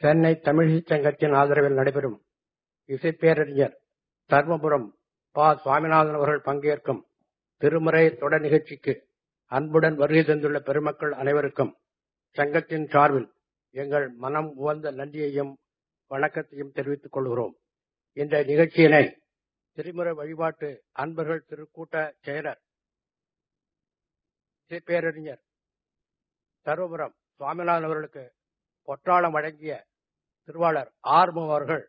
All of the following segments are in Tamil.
சென்னை தமிழிசைச் சங்கத்தின் ஆதரவில் நடைபெறும் இசைப்பேரறிஞர் தர்மபுரம் பா. சுவாமிநாதன் அவர்கள் பங்கேற்கும் திருமுறை தொடர் நிகழ்ச்சிக்கு அன்புடன் வருகை தந்துள்ள பெருமக்கள் அனைவருக்கும் சங்கத்தின் சார்பில் எங்கள் மனம் உவந்த நன்றியையும் வணக்கத்தையும் தெரிவித்துக் கொள்கிறோம். இந்த நிகழ்ச்சியினை திருமுறை வழிபாட்டு அன்பர்கள் திருக்கூட்ட செயலர் இசைப்பேரறிஞர் தருமபுரம் சுவாமிநாதன் அவர்களுக்கு பொற்றாளம் வழங்கிய திருவாளர் ஆர்வம் அவர்கள்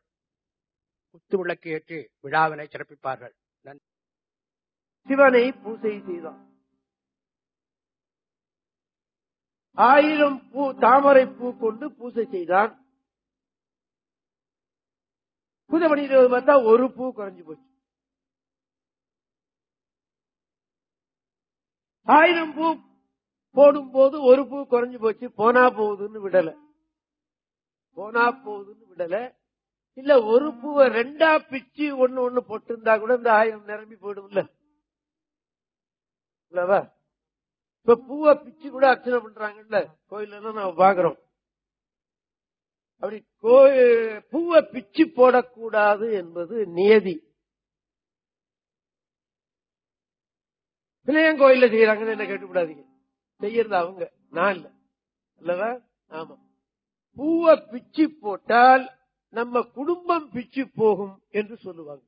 குத்து விளக்கு ஏற்றி விழாவினை சிறப்பிப்பார்கள். நன்றி. சிவனை பூசை செய்தான். ஆயிரம் பூ தாமரை பூ கொண்டு பூசை செய்தான். புதமணியில் பார்த்தா ஒரு பூ குறைஞ்சு போச்சு. ஆயிரம் பூ போடும் போது ஒரு பூ குறைஞ்சு போச்சு. போனா போகுதுன்னு விடலை. போனா போகுதுன்னு விடல. இல்ல ஒரு பூவை ரெண்டா பிச்சு ஒண்ணு ஒண்ணு போட்டிருந்தா கூட இந்த ஆயிரம் நிரம்பி போயிடும்ல. இல்லவா? இப்ப பூவை பிச்சு கூட அர்ச்சனை பண்றாங்கல்ல. கோயில்ல நம்ம பாக்குறோம். அப்படி கோயில் பூவை பிச்சு போடக்கூடாது என்பது நியதி. பிள்ளையன் கோயில்ல செய்யறாங்கன்னு என்ன கேட்டுவிடாதீங்க செய்யறது அவங்க. நான் இல்ல. அல்லவா ஆமா. பூவை பிச்சு போட்டால் நம்ம குடும்பம் பிச்சு போகும் என்று சொல்லுவாங்க.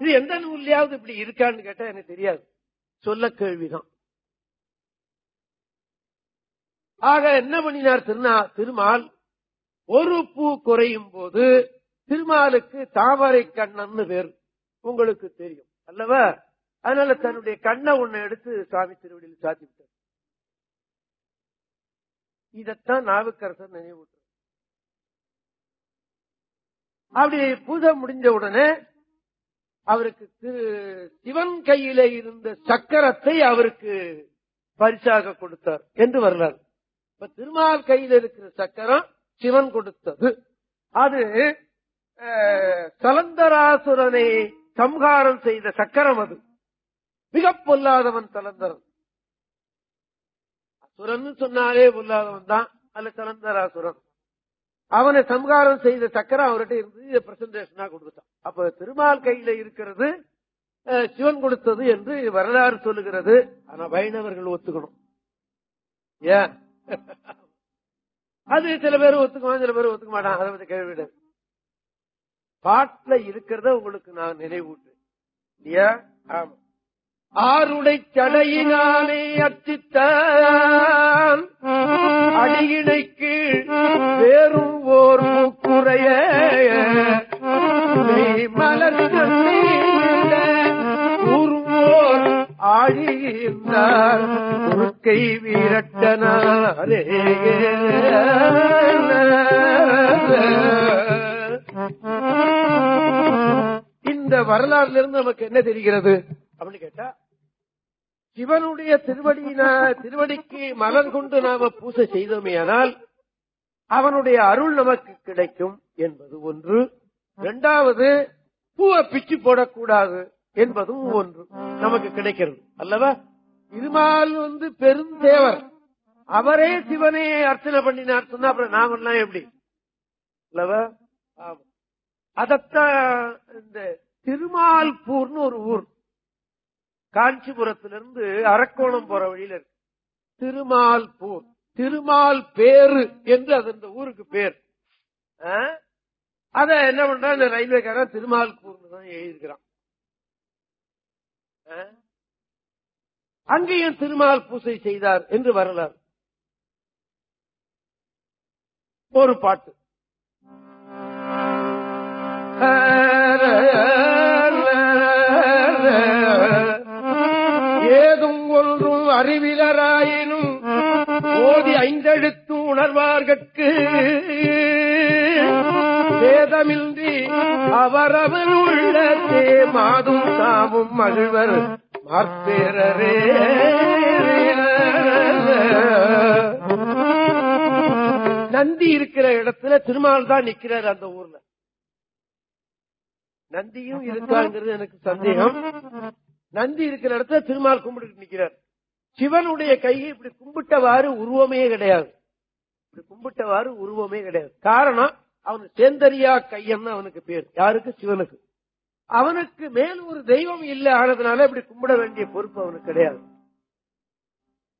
இது எந்த நூல்லையாவது இப்படி இருக்கான்னு கேட்டா எனக்கு தெரியாது. சொல்ல கேள்விதான். ஆக என்ன பண்ணினார் திருநா திருமால்? ஒரு பூ குறையும் போது திருமாலுக்கு தாமரை கண்ணன்னு பேர். உங்களுக்கு தெரியும் அல்லவா? அதனால தன்னுடைய கண்ணை ஒண்ணு எடுத்து சாமி திருவடியில் சாத்தி விட்டார் இதத்தான் நாவுக்கரசர் நினைவூட்டு அப்படி பூஜை முடிஞ்ச உடனே அவருக்கு திரு சிவன் கையில இருந்த சக்கரத்தை அவருக்கு பரிசாக கொடுத்தார் என்று வரலாறு. இப்ப திருமால் கையில் இருக்கிற சக்கரம் சிவன் கொடுத்தது. அது கலந்தராசுரனை சம்ஹாரம் செய்த சக்கரம் அது. மிக பொல்லாதவன் தலந்தரன் அசுரன் சொன்னாலே பொல்லாதவன் தான். அல்ல கலந்தராசுரன் அவனை சம்காரம் செய்த சக்கரம் அவர்கிட்ட இருந்து பிரசன்டேஷனா கொடுத்துட்டான். அப்ப திருமால் கையில இருக்கிறது சிவன் கொடுத்தது என்று வரலாறு சொல்லுகிறது. ஆனா வைணவர்கள் ஒத்துக்கணும். ஏன்? அது சில பேர் ஒத்துக்குவான் சில பேர் ஒத்துக்க மாட்டான் அதை பத்தி கேள்வி பாட்டுல இருக்கிறத உங்களுக்கு நான் நினைவூட்டு இல்லையா ஆமா. ஆருடை சடையினாலே அச்சித்தான் அடியினைக்கு வேறும் ஓர் மூக்குறைய. மலர் கூறுவோர் ஆழியிருந்தார் கை வீரட்டனாரே. இந்த வரலாறுல இருந்து நமக்கு என்ன தெரிகிறது? அப்படின்னு கேட்டா சிவனுடைய திருவடியின திருவடிக்கு மலர் கொண்டு நாம பூசை செய்தோமே ஆனால் அவனுடைய அருள் நமக்கு கிடைக்கும் என்பது ஒன்று. இரண்டாவது பூவை பிச்சு போடக்கூடாது என்பதும் ஒன்று. நமக்கு கிடைக்கிறது. அல்லவா? திருமால் வந்து பெருந்தேவர். அவரே சிவனே அர்ச்சனை பண்ணினார். சொன்னா அப்புறம் நாமெல்லாம் எப்படி? அல்லவா? அதத்தான் இந்த திருமால்பூர்னு ஒரு ஊர். காஞ்சிபுரத்திலிருந்து அரக்கோணம் போற வழியில இருக்கு. திருமால்பூர் திருமால் பேரு என்று அது இந்த ஊருக்கு பேர். அத என்ன பண்றான்? இந்த ரயில்வேக்காரன் திருமால்பூர்னு தான் எழுதியிருக்கிறான். அங்கேயும் திருமால் பூசை செய்தார் என்று வரலாறு. ஒரு பாட்டு. அறிவிலராயினும் ஓதி ஐந்தெழுத்து உணர்வார்கட்கு. வேதமின்றி அவரவர் உள்ளே மாதும் தாமும் மகிழ்வர் மாற்பேரரே நந்தி இருக்கிற இடத்துல திருமால் தான் நிக்கிறார் அந்த ஊர்ல. நந்தியும் இருக்காங்கிறது எனக்கு சந்தேகம். நந்தி இருக்கிற இடத்துல திருமால் கும்பிட்டு நிக்கிறார். சிவனுடைய கையை இப்படி கும்பிட்டவாறு உருவமே கிடையாது. இப்படி கும்பிட்டவாறு உருவமே கிடையாது. காரணம் அவன் சேந்தரியா கையன்னு அவனுக்கு பேர். யாருக்கு? சிவனுக்கு. அவனுக்கு மேல் ஒரு தெய்வம் இல்ல ஆனதுனால இப்படி கும்பிட வேண்டிய பொறுப்பு அவனுக்கு கிடையாது.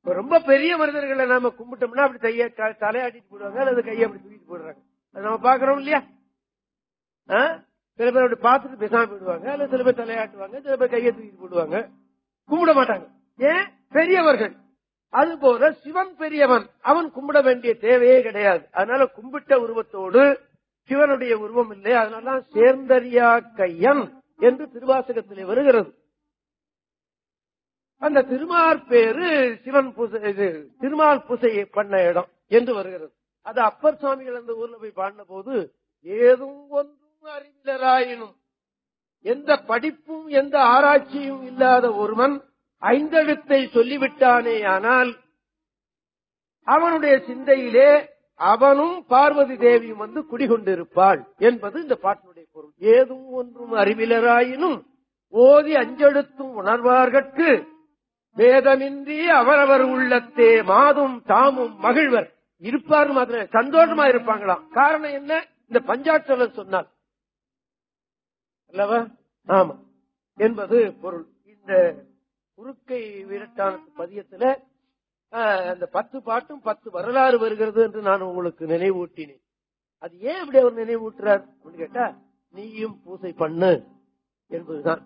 ரொம்ப பெரிய மனிதர்களை நாம கும்பிட்டோம்னா அப்படி தைய தலையாட்டிட்டு போடுவாங்க அல்லது கையை அப்படி தூக்கிட்டு போடுறாங்க. அது நம்ம பாக்குறோம் இல்லையா? சில பேர் அப்படி பார்த்துட்டு பேசாம போயிடுவாங்க அல்லது சில பேர் தலையாட்டுவாங்க சில பேர் கையை தூக்கிட்டு போடுவாங்க. கும்பிட மாட்டாங்க. ஏன்? பெரியவர்கள். அது போல சிவன் பெரியவன் அவன் கும்பிட வேண்டிய தேவையே கிடையாது. அதனால கும்பிட்ட உருவத்தோடு சிவனுடைய உருவம் இல்லை. அதனால சேர்ந்தறியா கையன் என்று திருவாசகத்திலே வருகிறது. அந்த திருமால் பேரு சிவன் பூசை திருமால் பூசையை பண்ண இடம் என்று வருகிறது. அது அப்பர் சுவாமிகள் அந்த ஊர்ல போய் பாடின போது ஏதும் ஒன்றும் அறிவிலராயினும். எந்த படிப்பும் எந்த ஆராய்ச்சியும் இல்லாத ஒருவன் ஐந்தெழுத்தை சொல்லிவிட்டானே ஆனால் அவனுடைய சிந்தையிலே அவனும் பார்வதி தேவியும் வந்து குடிகொண்டிருப்பாள் என்பது இந்த பாட்டினுடைய பொருள். ஏதும் ஒன்றும் அறிவிலராயினும் ஓதி அஞ்செழுத்தும் உணர்வார்கட்கு வேதமின்றி அவரவர் உள்ளத்தே மாதும் தாமும் மகிழ்வர். இருப்பார் மாத்திரம் சந்தோஷமா இருப்பாங்களாம். காரணம் என்ன? இந்த பஞ்சாட்சரம் சொன்னால் அல்லவா? ஆமா. என்பது பொருள். இந்த குறுக்கை வீரட்டான பதியத்துல ஆஹ், அந்த பத்து பாட்டும் பத்து வரலாறு வருகிறது என்று நான் உங்களுக்கு நினைவூட்டினேன். அது ஏன் இப்படி அவர் நினைவூட்டுறார் அப்படின்னு கேட்டா நீயும் பூசை பண்ணு என்பதுதான்.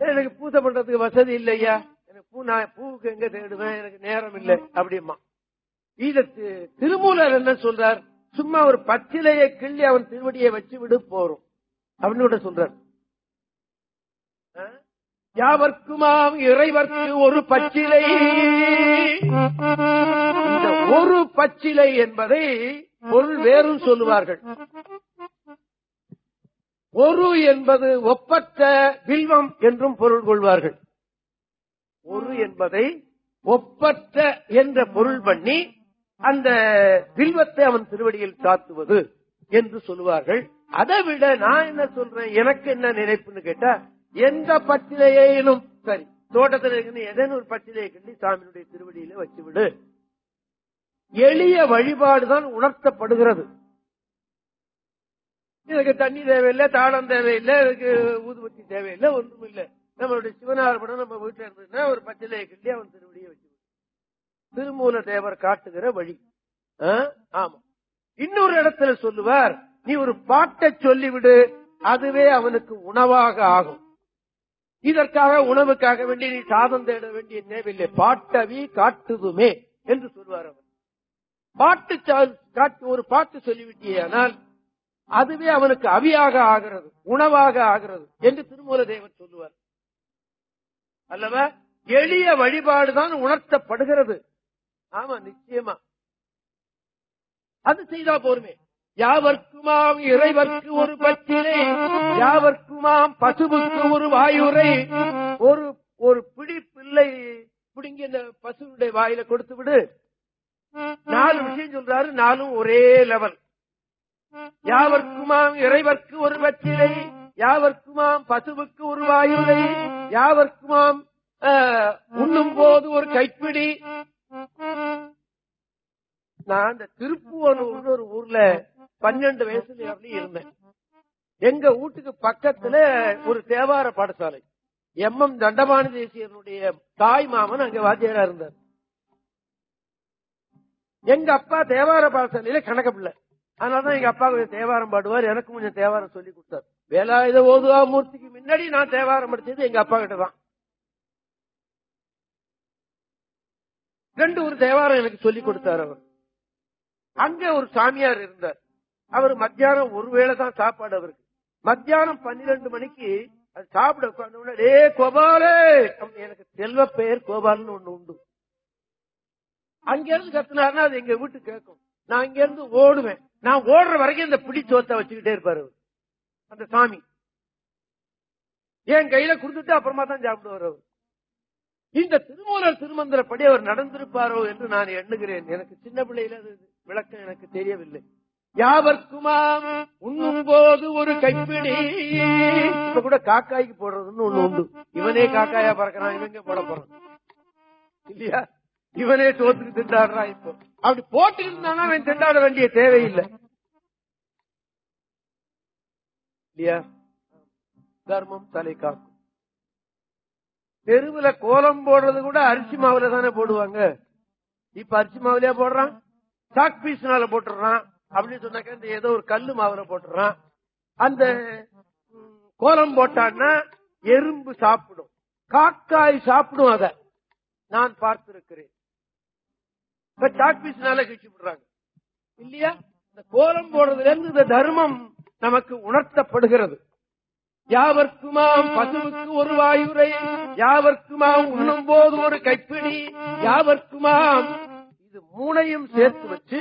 எனக்கு பூசை பண்றதுக்கு வசதி இல்லையா? எனக்கு பூ நான் பூவுக்கு எங்க தேடுவேன்? எனக்கு நேரம் இல்லை அப்படிமா இத திருமூலர் என்ன சொல்றார்? சும்மா ஒரு பச்சிலையை கிள்ளி அவன் திருவடியை வச்சு விடு போறோம். அப்படின்னு கூட சொல்றார். யாவர்க்குமாம் இறைவர்க்கு ஒரு பச்சிலை? இந்த ஒரு பச்சிலை என்பதை பொருள் வேறும் சொல்லுவார்கள். ஒரு என்பது ஒப்பற்ற வில்வம் என்றும் பொருள் கொள்வார்கள். ஒரு என்பதை ஒப்பற்ற என்ற பொருள் பண்ணி அந்த வில்வத்தை அவன் திருவடியில் சாத்துவது என்று சொல்லுவார்கள். அதை விட நான் என்ன சொல்றேன்? எனக்கு என்ன நினைப்புன்னு கேட்டா எந்த பச்சிலையிலும் சரி தோட்டத்தில் இருக்கிற ஏதேனும் ஒரு பச்சிலையை கண்டி சாமியினுடைய திருவடியில வச்சு விடு எளிய வழிபாடுதான் உணர்த்தப்படுகிறது. இதுக்கு தண்ணி தேவையில்லை தாளம் தேவையில்லை இதுக்கு ஊதுபத்தி தேவையில்லை ஒன்றும் இல்லை நம்மளுடைய சிவனார் படம் நம்ம வீட்டில் இருந்ததுன்னா ஒரு பச்சிலையை கிண்டி அவன் திருவடியை வச்சு திருமூல தேவர் காட்டுகிற வழி. ஆ? ஆமா. இன்னொரு இடத்துல சொல்லுவார் நீ ஒரு பாட்டை சொல்லிவிடு அதுவே அவனுக்கு உணவாக ஆகும். இதற்காக உணவுக்காக வேண்டி நீ சாதம் தேட வேண்டிய தேவையில்லை. பாட்டவி காட்டுதுமே என்று சொல்வார் அவர். பாட்டு சா- காட்டு ஒரு பாட்டு சொல்லிவிட்டியானால் அதுவே அவனுக்கு அவியாக ஆகிறது உணவாக ஆகிறது என்று திருமூல தேவர் சொல்லுவார். அல்லவா? எளிய வழிபாடுதான் உணர்த்தப்படுகிறது. ஆமா நிச்சயமா. அது செய்தா போருமே. யாவர்க்குமாம் இறைவர்க்கு ஒரு பச்சிலை யாவர்க்குமாம் பசுவுக்கு ஒரு வாயுரை. ஒரு ஒரு பிடி பிள்ளை பிடுங்கி அந்த பசுடைய வாயில கொடுத்து விடு. நாலு விஷயம் சொல்றாரு நாலும் ஒரே லெவல் யாவர்க்குமாம் இறைவர்க்கு ஒரு பச்சிலை யாவர்க்குமாம் பசுவுக்கு ஒரு வாயுரை. யாவர்க்குமாம் ஆஹ், உண்ணும் போது ஒரு கைப்பிடி. நான் அந்த திருப்புவனூர்னு ஒரு ஊர்ல பன்னெண்டு வயசுல அப்படி இருந்தேன். எங்க வீட்டுக்கு பக்கத்துல ஒரு தேவார பாடசாலை. எம் எம் தண்டபாணி தேசியனுடைய தாய் மாமன் அங்க வாத்தியாரா இருந்தார். எங்க அப்பா தேவார பாடசாலையில கணக்க பிள்ளை. அதனாலதான் எங்க அப்பா கொஞ்சம் தேவாரம் பாடுவார் எனக்கு கொஞ்சம் தேவாரம் சொல்லி கொடுத்தார். வேலாயுத ஓதுவா மூர்த்திக்கு முன்னாடி நான் தேவாரம் படிச்சது எங்க அப்பா கிட்ட தான். ரெண்டு ஒரு தேவாரம் எனக்கு சொல்லி கொடுத்தார் அவர். அங்க ஒரு சாமியார் இருந்தார். அவர் மத்தியானம் ஒரு வேளை தான் சாப்பாடு அவருக்கு. மத்தியானம் பன்னிரண்டு மணிக்கு அது சாப்பிட உட்கார்ந்த உடனே கோபாலே! எனக்கு செல்வ பெயர் கோபால்னு ஒண்ணு உண்டு. அங்க இருந்து கத்துனாருன்னா அது எங்க வீட்டு கேட்கும். நான் இங்க இருந்து ஓடுவேன். நான் ஓடுற வரைக்கும் இந்த பிடி சோத்தை வச்சுக்கிட்டே இருப்பாரு அவர். அந்த சாமி. என் கையில குடுத்துட்டு அப்புறமா தான் சாப்பிடுவார் அவர். இந்த திருமூலர் திருமந்திரப்படி அவர் நடந்திருப்பாரோ என்று நான் எண்ணுகிறேன். எனக்கு சின்ன பிள்ளையில விளக்கம் எனக்கு தெரியவில்லை. யாவர்க்குமாம் உண்ணும் போது ஒரு கைப்பிடி. இப்ப கூட காக்காய்க்கு போடுறதுன்னு ஒண்ணு உண்டு. இவனே காக்காயா பறக்கிறான் இவங்க போட போறான்? இல்லையா? இவனே சோத்துக்கு திண்டாடுறான் இப்போ. அப்படி போட்டு இருந்தானா அவன் திண்டாட வேண்டிய தேவையில்லை. இல்லையா? தர்மம் தலை காக்கும். தெருவுல கோலம் போடுறது கூட அரிசி மாவுல தானே போடுவாங்க. இப்ப அரிசி மாவுலயா போடுறான்? சாக் பீஸ்னால போட்டுறான் அப்படின்னு சொன்னாக்க இந்த ஏதோ ஒரு கல்லு மாவுல போட்டுறான் அந்த கோலம் போட்டான்னா எறும்பு சாப்பிடும். காக்காய் சாப்பிடும் அத. நான் பார்த்திருக்கிறேன். இப்ப சாக் பீஸ்னால கிழிச்சு விடுறாங்க. இல்லையா? இந்த கோலம் போடுறதுல இருந்து இந்த தர்மம் நமக்கு உணர்த்தப்படுகிறது. யாவர்க்குமாம் பசுவுக்கு ஒரு வாயுரை யாவர்க்குமாம் உண்ணும் போது ஒரு கைப்பிடி யாவர்க்குமாம் இது மூனையும் சேர்த்து வச்சு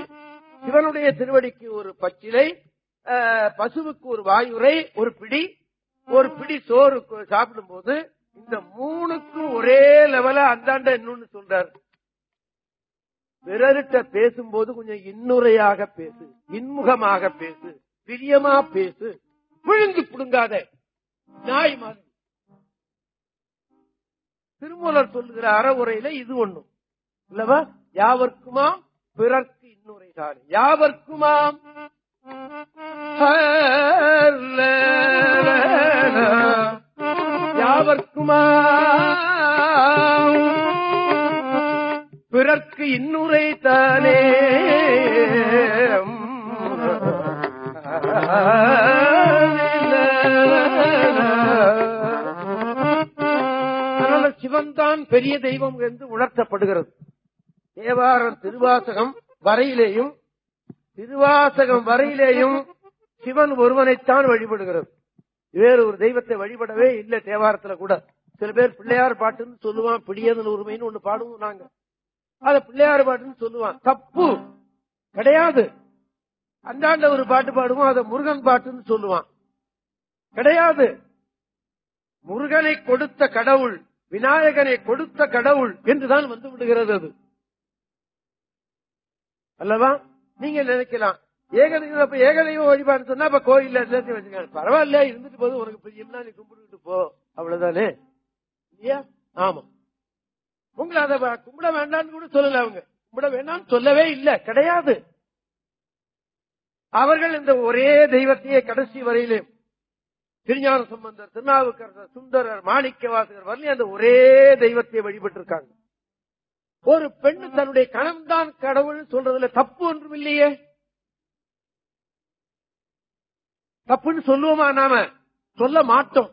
சிவனுடைய திருவடிக்கு ஒரு பச்சிலை பசுவுக்கு ஒரு வாயுரை ஒரு பிடி ஒரு பிடி சோறு சாப்பிடும் போது இந்த மூணுக்கும் ஒரே லெவல அந்தாண்ட இன்னொன்னு சொல்றாரு. பிறர்கிட்ட பேசும்போது கொஞ்சம் இன்னுரையாக பேசு இன்முகமாக பேசு பிரியமா பேசு விழுந்து புடுங்காத. நாய் மாதிரி. திருமூலர் சொல்லுகிற அறவுரையில இது ஒண்ணும் இல்லவா? யாவர்க்குமாம் பிறர்க்கு இன்னுரை யாவர்க்குமா? யாவர்க்குமாம் யாவர்க்குமாம் பிறர்க்கு இன்னுரை தானே. அதனால சிவன் தான் பெரிய தெய்வம் என்று உணர்த்தப்படுகிறது. தேவாரம் திருவாசகம் வரையிலேயும் திருவாசகம் வரையிலேயும் சிவன் ஒருவனைத்தான் வழிபடுகிறது. வேறு ஒரு தெய்வத்தை வழிபடவே இல்லை தேவாரத்துல கூட. சில பேர் பிள்ளையார் பாட்டுன்னு சொல்லுவான் பிடியதன் உரிமைன்னு ஒண்ணு பாடுவோம் நாங்க. அத பிள்ளையார் பாட்டுன்னு சொல்லுவான். தப்பு கிடையாது. அந்தாண்ட ஒரு பாட்டு பாடுவோம் அதை முருகன் பாட்டுன்னு சொல்லுவான். கிடையாது. முருகனை கொடுத்த கடவுள் விநாயகனை கொடுத்த கடவுள் என்றுதான் வந்து விடுகிறது அது. அல்லவா? நீங்க நினைக்கலாம். ஏகலைவம் அப்ப வழிபாடு சொன்னா அப்ப கோயில் எல்லாத்தையும் வச்சுக்காங்க பரவாயில்ல இருந்துட்டு போது உனக்கு பிரியம்னா நீ கும்பிட்டுட்டு போ. அவ்வளவுதானே? இல்லையா? ஆமா. உங்களை அதை கும்பிட வேண்டாம்னு கூட சொல்லல அவங்க. கும்பிட வேண்டாம்னு சொல்லவே இல்லை. கிடையாது. அவர்கள் இந்த ஒரே தெய்வத்தையே கடைசி வரையிலே திருஞான சம்பந்தர் திருநாவுக்கரசர் சுந்தரர் மாணிக்கவாசகர் வரலையும் அந்த ஒரே தெய்வத்தை வழிபட்டு இருக்காங்க ஒரு பெண்ணு தன்னுடைய கணவன்தான் கடவுள் சொல்றதுல தப்பு ஒன்றும் இல்லையே. தப்புன்னு சொல்லுவோமா நாம? சொல்ல மாட்டோம்.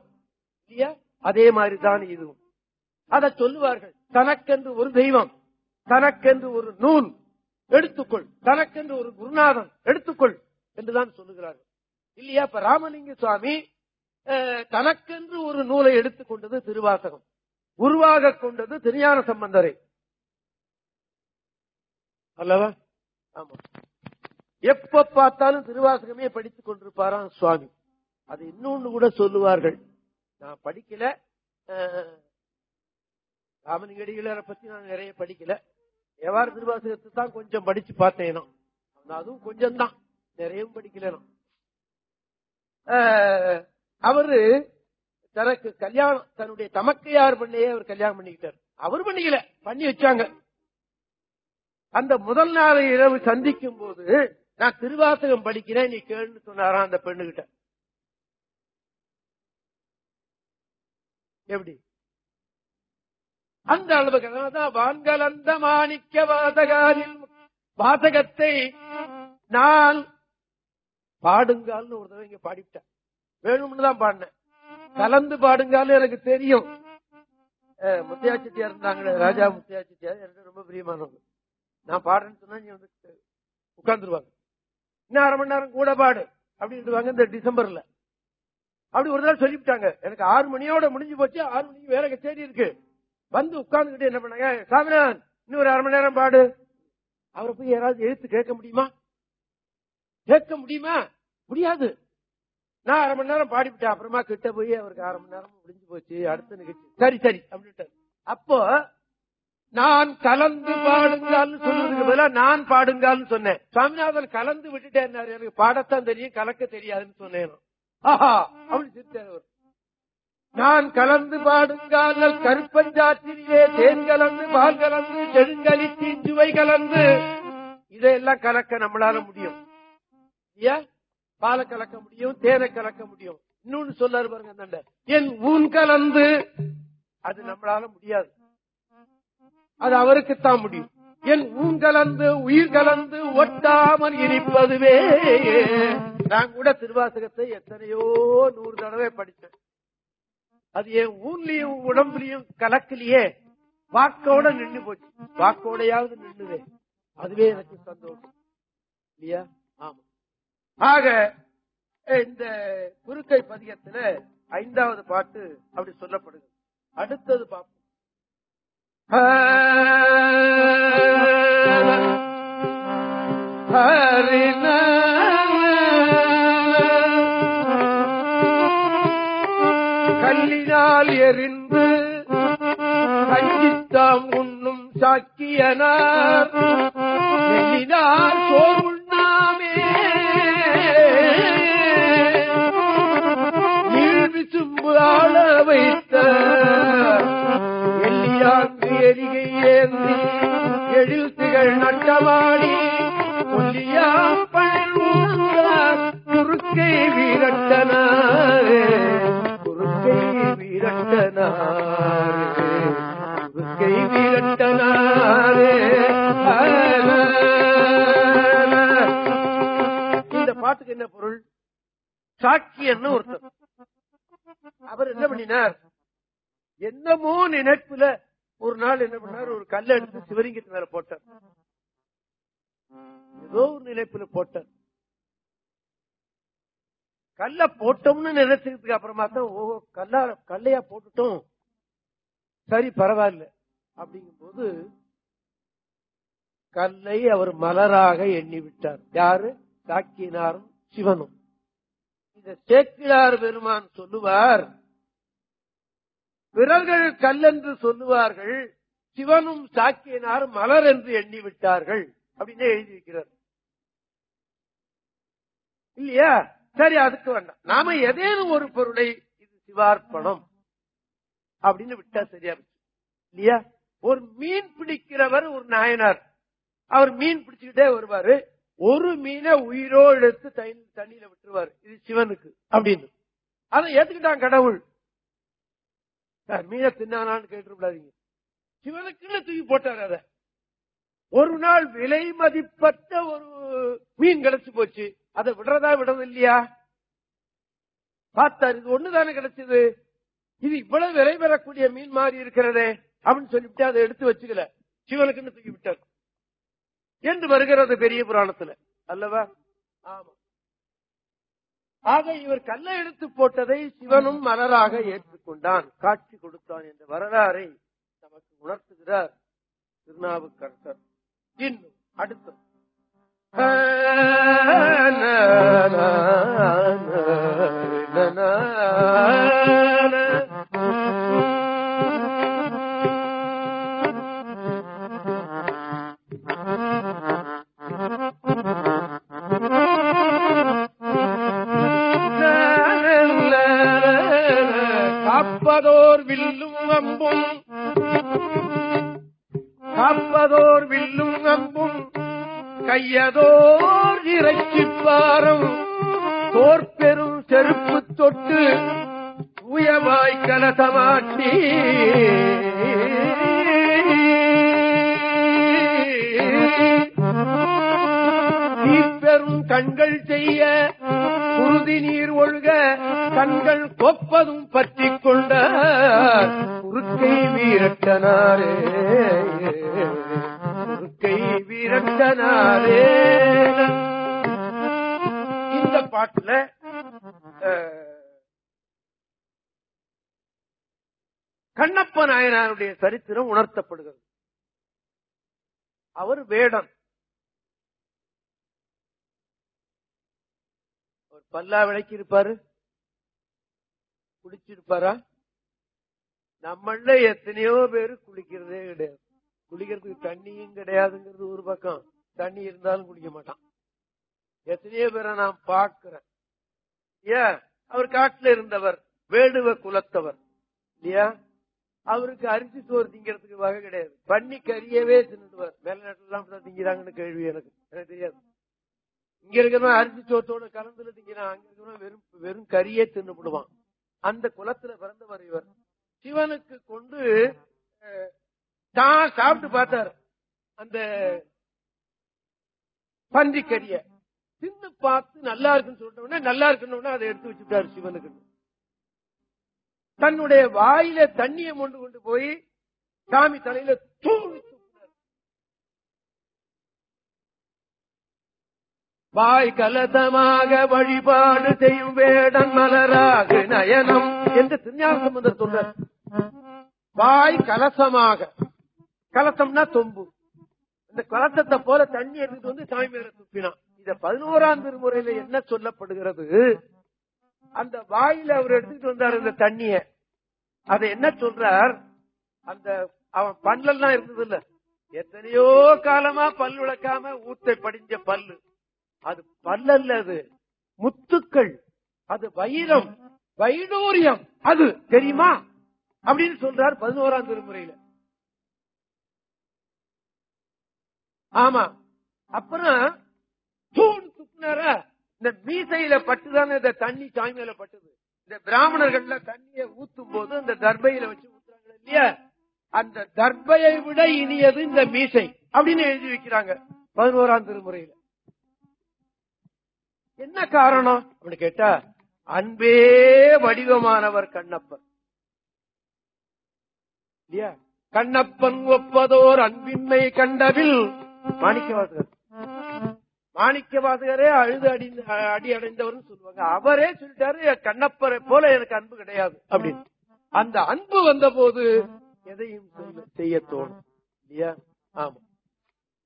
இல்லையா? அதே மாதிரிதான் இதுவும். அதை சொல்லுவார்கள் தனக்கென்று ஒரு தெய்வம் தனக்கென்று ஒரு நூல் எடுத்துக்கொள் தனக்கென்று ஒரு குருநாதன் எடுத்துக்கொள் என்றுதான் சொல்லுகிறார்கள். இல்லையா? இப்ப ராமலிங்க சுவாமி தனக்கென்று ஒரு நூலை எடுத்துக்கொண்டது திருவாசகம். உருவாக கொண்டது திருஞான சம்பந்தரை. அல்லவா? ஆமா. எப்ப பார்த்தாலும் திருவாசகமே படித்துக் கொண்டிருப்பாராம் சுவாமி. அது இன்னொன்னு கூட சொல்லுவார்கள். நான் படிக்கல. அஹ், பத்தி நான் நிறைய படிக்கல. எவ்வாறு திருவாசகத்தை தான் கொஞ்சம் படிச்சு பார்த்தேன். அதுவும் கொஞ்சம் தான் நிறையவும் படிக்கல நான். அவரு தனக்கு கல்யாணம் தன்னுடைய தமக்கையார் பண்ணையே அவர் கல்யாணம் பண்ணிக்கிட்டார். அவர் பண்ணிக்கல பண்ணி வச்சாங்க. அந்த முதல் நாள் இரவு சந்திக்கும் போது நான் திருவாசகம் படிக்கிறேன் நீ கேள்னு சொன்னாராம் அந்த பெண்ணுகிட்ட. எப்படி? அந்த அளவுக்கு அதனாலதான் வான்கலந்த மாணிக்க வாசகாரில் வாசகத்தை நான் பாடுங்கால்னு ஒரு தடவை இங்க பாடிவிட்டேன். வேணும்னு தான் பாடினேன். கலந்து பாடுங்கால்னு எனக்கு தெரியும். முத்தியா முத்தையா செட்டியார் இருந்தாங்களே ராஜா முத்தையா செட்டியார் எனக்கு ரொம்ப பிரியமானவங்க. நான் பாடுறேன்னு சொன்னா நீ வந்து உட்கார்ந்துருவாங்க. இன்னும் அரை மணி நேரம் கூட பாடு அப்படின்ட்டுவாங்க இந்த டிசம்பர்ல. அப்படி ஒரு நாள் சொல்லிவிட்டாங்க. எனக்கு ஆறு மணியோட முடிஞ்சு போச்சு. ஆறு மணிக்கு வேற கச்சேரி இருக்கு. வந்து உட்கார்ந்துகிட்டு என்ன பண்ணாங்க? சாமிநாதன் இன்னும் ஒரு அரை மணி நேரம் பாடு. அவரை போய் யாராவது எழுத்து கேட்க முடியுமா? கேட்க முடியுமா? முடியாது. நான் அரை மணி நேரம் பாடிவிட்டேன். அப்புறமா கிட்ட போய் அவருக்கு அரை மணி நேரம் முடிஞ்சு போச்சு. அடுத்த நிகழ்ச்சி. சரி சரி அப்படின்ட்டு. அப்போ நான் கலந்து பாடுங்கால்னு சொல்றதுக்கு பதிலா நான் பாடுங்கால்னு சொன்னேன். சுவாமிநாதன் கலந்து விட்டுட்டேன் எனக்கு பாடத்தான் தெரியும் கலக்க தெரியாதுன்னு சொன்னேன். ஆஹா அப்படி சிரிச்சார் நான் கலந்து பாடுங்கால் கருப்பஞ்சாற்றிலே தேன் கலந்து பால் கலந்து செடுங்கலி தீஞ்சுவை கலந்து இதையெல்லாம் கலக்க நம்மளால முடியும். ஏன்? பாலை கலக்க முடியும் தேனை கலக்க முடியும். இன்னொன்னு சொல்லாரு பாருங்க அந்தாண்ட. என் ஊன் கலந்து அது நம்மளால முடியாது. அது அவருக்குத்தான் முடியும். என் ஊன் கலந்து உயிர் கலந்து ஒட்டாமல் இருப்பதுவே. நான் கூட திருவாசகத்தை எத்தனையோ நூறு தடவை படிச்சேன் அது என் ஊன்லயும் உடம்புலயும் கலக்கலையே வாக்கோட நின்னு போச்சு. வாக்கோடையாவது நின்னுவே அதுவே எனக்கு சந்தோஷம். இல்லையா? ஆமா. ஆக இந்த குறுக்கை பதியத்துல ஐந்தாவது பாட்டு அப்படி சொல்லப்படுது அடுத்தது பார்ப்போம். கல்லினால் எரிந்து கஞ்சித்தாம் உண்ணும் சாக்கியனார். எண்ணினார் நீள் விசும்பு ஆள வைத்த எல்லியாங்கு எரிகை ஏந்தி எழில் திகழ் நட்டமாடி குறுக்கை குறுக்கை வார்த்தைக்கு என்ன பொருள்? சாக்கியன்னு ஒருத்தர். அவர் என்ன பண்ணினார்? என்னமோ நினைப்புல ஒரு நாள் என்ன பண்ணார்? ஒரு கல்லை எடுத்து சிவலிங்கத்து மேல போட்டார். ஏதோ ஒரு நினைப்புல போட்டார். கல்ல போட்டோம்னு நினைச்சதுக்கு அப்புறமா தான் ஓ கல்லா கல்லையா போட்டுட்டோம். சரி பரவாயில்ல. அப்படிங்கும் போது கல்லை அவர் மலராக எண்ணி விட்டார் யாரு? சாக்கியனாரும் சிவனும். இந்த சேக்கிழார் பெருமான் சொல்லுவார் பிறர்கள் கல்லென்று சொல்லுவார்கள் சிவனும் சாக்கியனார் மலர் என்று எண்ணி விட்டார்கள் அப்படின்னு எழுதி வைக்கிறார் இல்லையா? சரி அதுக்கு வேண்டாம் நாம ஏதேனும் ஒரு பொருளை இது சிவார்ப்பணம் அப்படின்னு விட்டா சரியா இல்லையா? ஒரு மீன் பிடிக்கிறவர் ஒரு நாயனார். அவர் மீன் பிடிச்சுக்கிட்டே வருவாரு. ஒரு மீனை உயிரோ எடுத்து தண்ணி- தண்ணியில விட்டுருவாரு. இது சிவனுக்கு அப்படின்னு. அதை ஏத்துக்கிட்டான் கடவுள். சார் மீனை தின்னானான்னு கேட்டுருப்படாதீங்க சிவனுக்குன்னு தூக்கி போட்டார் அத. ஒரு நாள் விலை மதிப்பற்ற ஒரு மீன் கிடைச்சு போச்சு. அதை விடுறதா விடுறது இல்லையா பார்த்தார் இது ஒண்ணுதானே கிடைச்சது? இது இவ்வளவு விலை பெறக்கூடிய மீன் மாதிரி இருக்கிறதே அப்படின்னு சொல்லிவிட்டு அதை எடுத்து வச்சுக்கல. சிவனுக்குன்னு தூக்கி விட்டார். என்று வருகிறது பெரிய புராணத்துல அல்லவா ஆமா ஆக இவர் கல்லை எடுத்து போட்டதை சிவனும் மலராக ஏற்றுக்கொண்டான் காட்சி கொடுத்தான் என்ற வரலாறை நமக்கு உணர்த்துகிறார் திருநாவுக்கரசர் இன்னும் அடுத்து காப்பதோர் அம்பும். காப்பதோர் வில்லும் அம்பும். கையதோர் இறைச்சிப்பாரம் தோற்பெரும் செருப்பு தொட்டு உயவாய் கலசமாட்டி. தீப்பெரும் கண்கள் செய்ய உறுதி நீர் ஒழுக கண்கள் கொப்பதும் பற்றிக் கொண்ட கை வீரட்டனாரே. கை வீரட்டனாரே. இந்த பாட்டுல கண்ணப்ப நாயனாருடைய சரித்திரம் உணர்த்தப்படுகிறது. அவர் வேடன் பல்லா விளக்கி இருப்பாரு குளிச்சிருப்பாரா நம்மள எத்தனையோ பேரு குளிக்கிறதே கிடையாது. குளிக்கிறதுக்கு தண்ணியும் கிடையாதுங்கிறது ஒரு பக்கம். தண்ணி இருந்தாலும் குளிக்க மாட்டான். எத்தனையோ பேரை நான் பார்க்கிறேன். ஏன்? அவர் காட்டுல இருந்தவர் வேடுவ குலத்தவர். இல்லையா? அவருக்கு அரிசி சோறு திங்கிறதுக்கு வகை கிடையாது. பண்ணி கறியவே தின்னுடுவார். வெளிநாட்டுல திங்கிறாங்கன்னு கேள்வி எனக்கு. எனக்கு தெரியாது. இங்க இருக்கிறவன் அரிசி சோத்தோட கலந்துல திங்கிறான். அங்க இருக்கிறவன் வெறும் வெறும் கறியே தின்னுபிடுவான். அந்த குலத்துல பிறந்தவர் இவர். சிவனுக்கு கொண்டு தான் சாப்பிட்டு பார்த்தார். அந்த பன்றிக்கறிய தின்னு பார்த்து நல்லா இருக்குன்னு சொல்லிட்ட உடனே நல்லா இருக்குன்னு அதை எடுத்து வச்சுட்டாரு சிவனுக்கு. தன்னுடைய வாயில தண்ணியை கொண்டு கொண்டு போய் சாமி தலையில தூவி வாய் கலதமாக வழிபாடு செய்யும் வேடன் மலராக நயனம். என்று திருஞான சம்பந்தர் சொல்றார். வாய் கலசமாக. கலசம்னா தொம்பு. இந்த கலசத்தை போல தண்ணி எடுத்துட்டு வந்து சாமி மேல துப்பினான். இத பதினோராம் திருமுறையில என்ன சொல்லப்படுகிறது? அந்த வாயில அவர் எடுத்துட்டு வந்தார் இந்த தண்ணிய. அத என்ன சொல்றார்? அந்த அவன் பல்லெல்லாம் இருந்தது இல்ல எத்தனையோ காலமா பல் விளக்காம ஊத்தை படிஞ்ச பல்லு. அது பல்லல்ல அது. முத்துக்கள். அது வைரம். வைடூரியம். அது தெரியுமா? அப்படின்னு சொல்றார் பதினோராம் திருமுறையில. ஆமா. அப்புறம் தூண் துப்புனாரா இந்த மீசையில பட்டுதானே இந்த தண்ணி சாமி மேல பட்டுது. இந்த பிராமணர்கள்ல தண்ணியை ஊத்தும் போது அந்த தர்பையில வச்சு ஊத்துறாங்க இல்லையா? அந்த தர்பையை விட இனியது இந்த மீசை அப்படின்னு எழுதி வைக்கிறாங்க பதினோராம் திருமுறையில. என்ன காரணம்? அப்படின்னு கேட்டா அன்பே வடிவமானவர் கண்ணப்பர் இல்லையா? கண்ணப்பன் ஒப்பதோர் அன்பின்மை கண்டவில் மாணிக்கவாசகர். மாணிக்கவாசகரே அழுது அடி அடி அடைந்தவர்னு சொல்லுவாங்க. அவரே சொல்லிட்டாரு கண்ணப்பரை போல எனக்கு அன்பு கிடையாது அப்படின்னு. அந்த அன்பு வந்த போது எதையும் செய்ய தோணும் இல்லையா? ஆமா.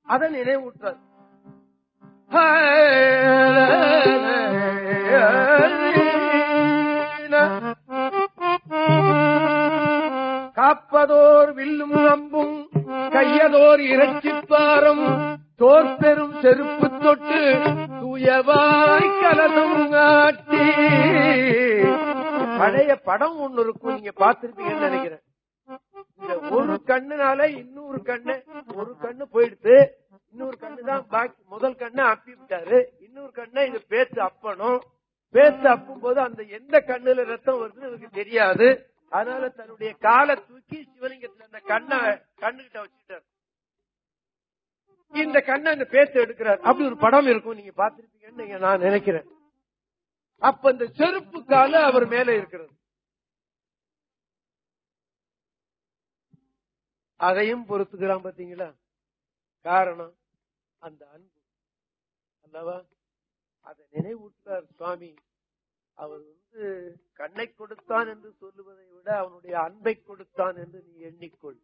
அதை நினைவூட்டார் காப்பதோர் வில்லும் நம்பும் கையதோர் இறைச்சிப்பாரம் தோற்பெரும் செருப்பு தொட்டு தூயவாய் கலதும் காட்டி. பழைய படம் ஒண்ணு இருக்கும் நீங்க பார்த்திருப்பீங்கன்னு நினைக்கிறேன். ஒரு கண்ணுனால இன்னொரு கண்ணு ஒரு கண்ணு போயிடுத்து இன்னொரு கண்ணு தான் பாக்கி முதல் கண்ணை அப்பி விட்டாரு இன்னொரு கண்ணை இது பேச்சு அப்பணும். பேச்சு அப்பும் போது அந்த எந்த கண்ணுல ரத்தம் வருதுன்னு எனக்கு தெரியாது. அதனால தன்னுடைய காலை தூக்கி சிவலிங்கத்துல அந்த கண்ணை கண்ணுகிட்ட வச்சுட்டாரு இந்த கண்ணை அந்த பேச்சு எடுக்கிறார். அப்படி ஒரு படம் இருக்கும் நீங்க பாத்திருப்பீங்கன்னு நான் நினைக்கிறேன். அப்ப இந்த செருப்பு கால அவர் மேல இருக்கிறது. அதையும் பொறுத்துக்கிறான் பாத்தீங்களா காரணம் அந்த அன்பு. அல்லவா? அதை நினைவூட்டுறார் சுவாமி. அவர் வந்து கண்ணை கொடுத்தான் என்று சொல்லுவதை விட அவனுடைய அன்பை கொடுத்தான் என்று நீ எண்ணிக்கொள்.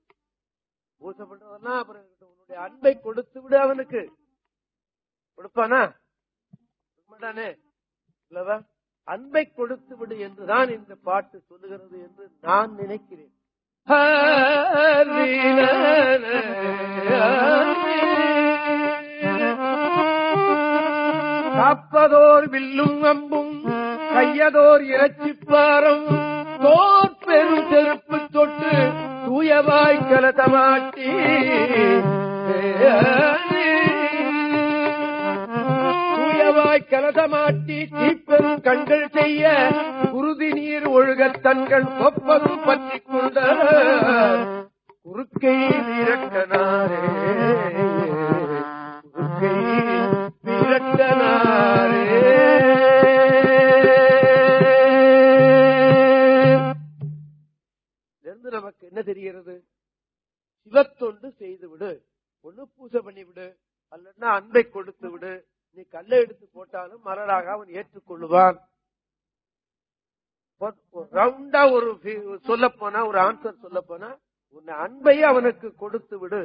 பூசை பண்றதெல்லாம் அப்புறம் உன்னுடைய அன்பை கொடுத்து விடு அவனுக்கு. கொடுப்பானா? கொடுக்க மாட்டானே அல்லவா? அன்பை கொடுத்து விடு என்றுதான் இந்த பாட்டு சொல்லுகிறது என்று நான் நினைக்கிறேன். காப்பதோர் வில்லும் அம்பும் கையதோர் இறைச்சிப்பாரம் தோற் பெரும் செருப்பு தொட்டு தூயவாய் கலதமாட்டி. தூயவாய் கலதமாட்டி தீப்பெரும் கண்கள் செய்ய குருதி நீர் ஒழுக தன்கள் ஒப்பதும் பற்றி கொண்ட குறுக்கை வீரட்டனாரே குறுக்கை வீரட்டனாரே நமக்கு என்ன தெரிகிறது? சிவத்தொண்டு செய்து விடு. ஒண்ணு பூசை பண்ணிவிடு அல்லன்னா அன்பை கொடுத்து விடு. கல்லை எடுத்து போட்டாலும் மலராக அவன் ஏற்றுக்கொள்ளுவான். ரவுண்டா ஒரு சொல்ல போனா ஒரு ஆன்சர் சொல்ல போனா உன் அன்பை அவனுக்கு கொடுத்து விடு.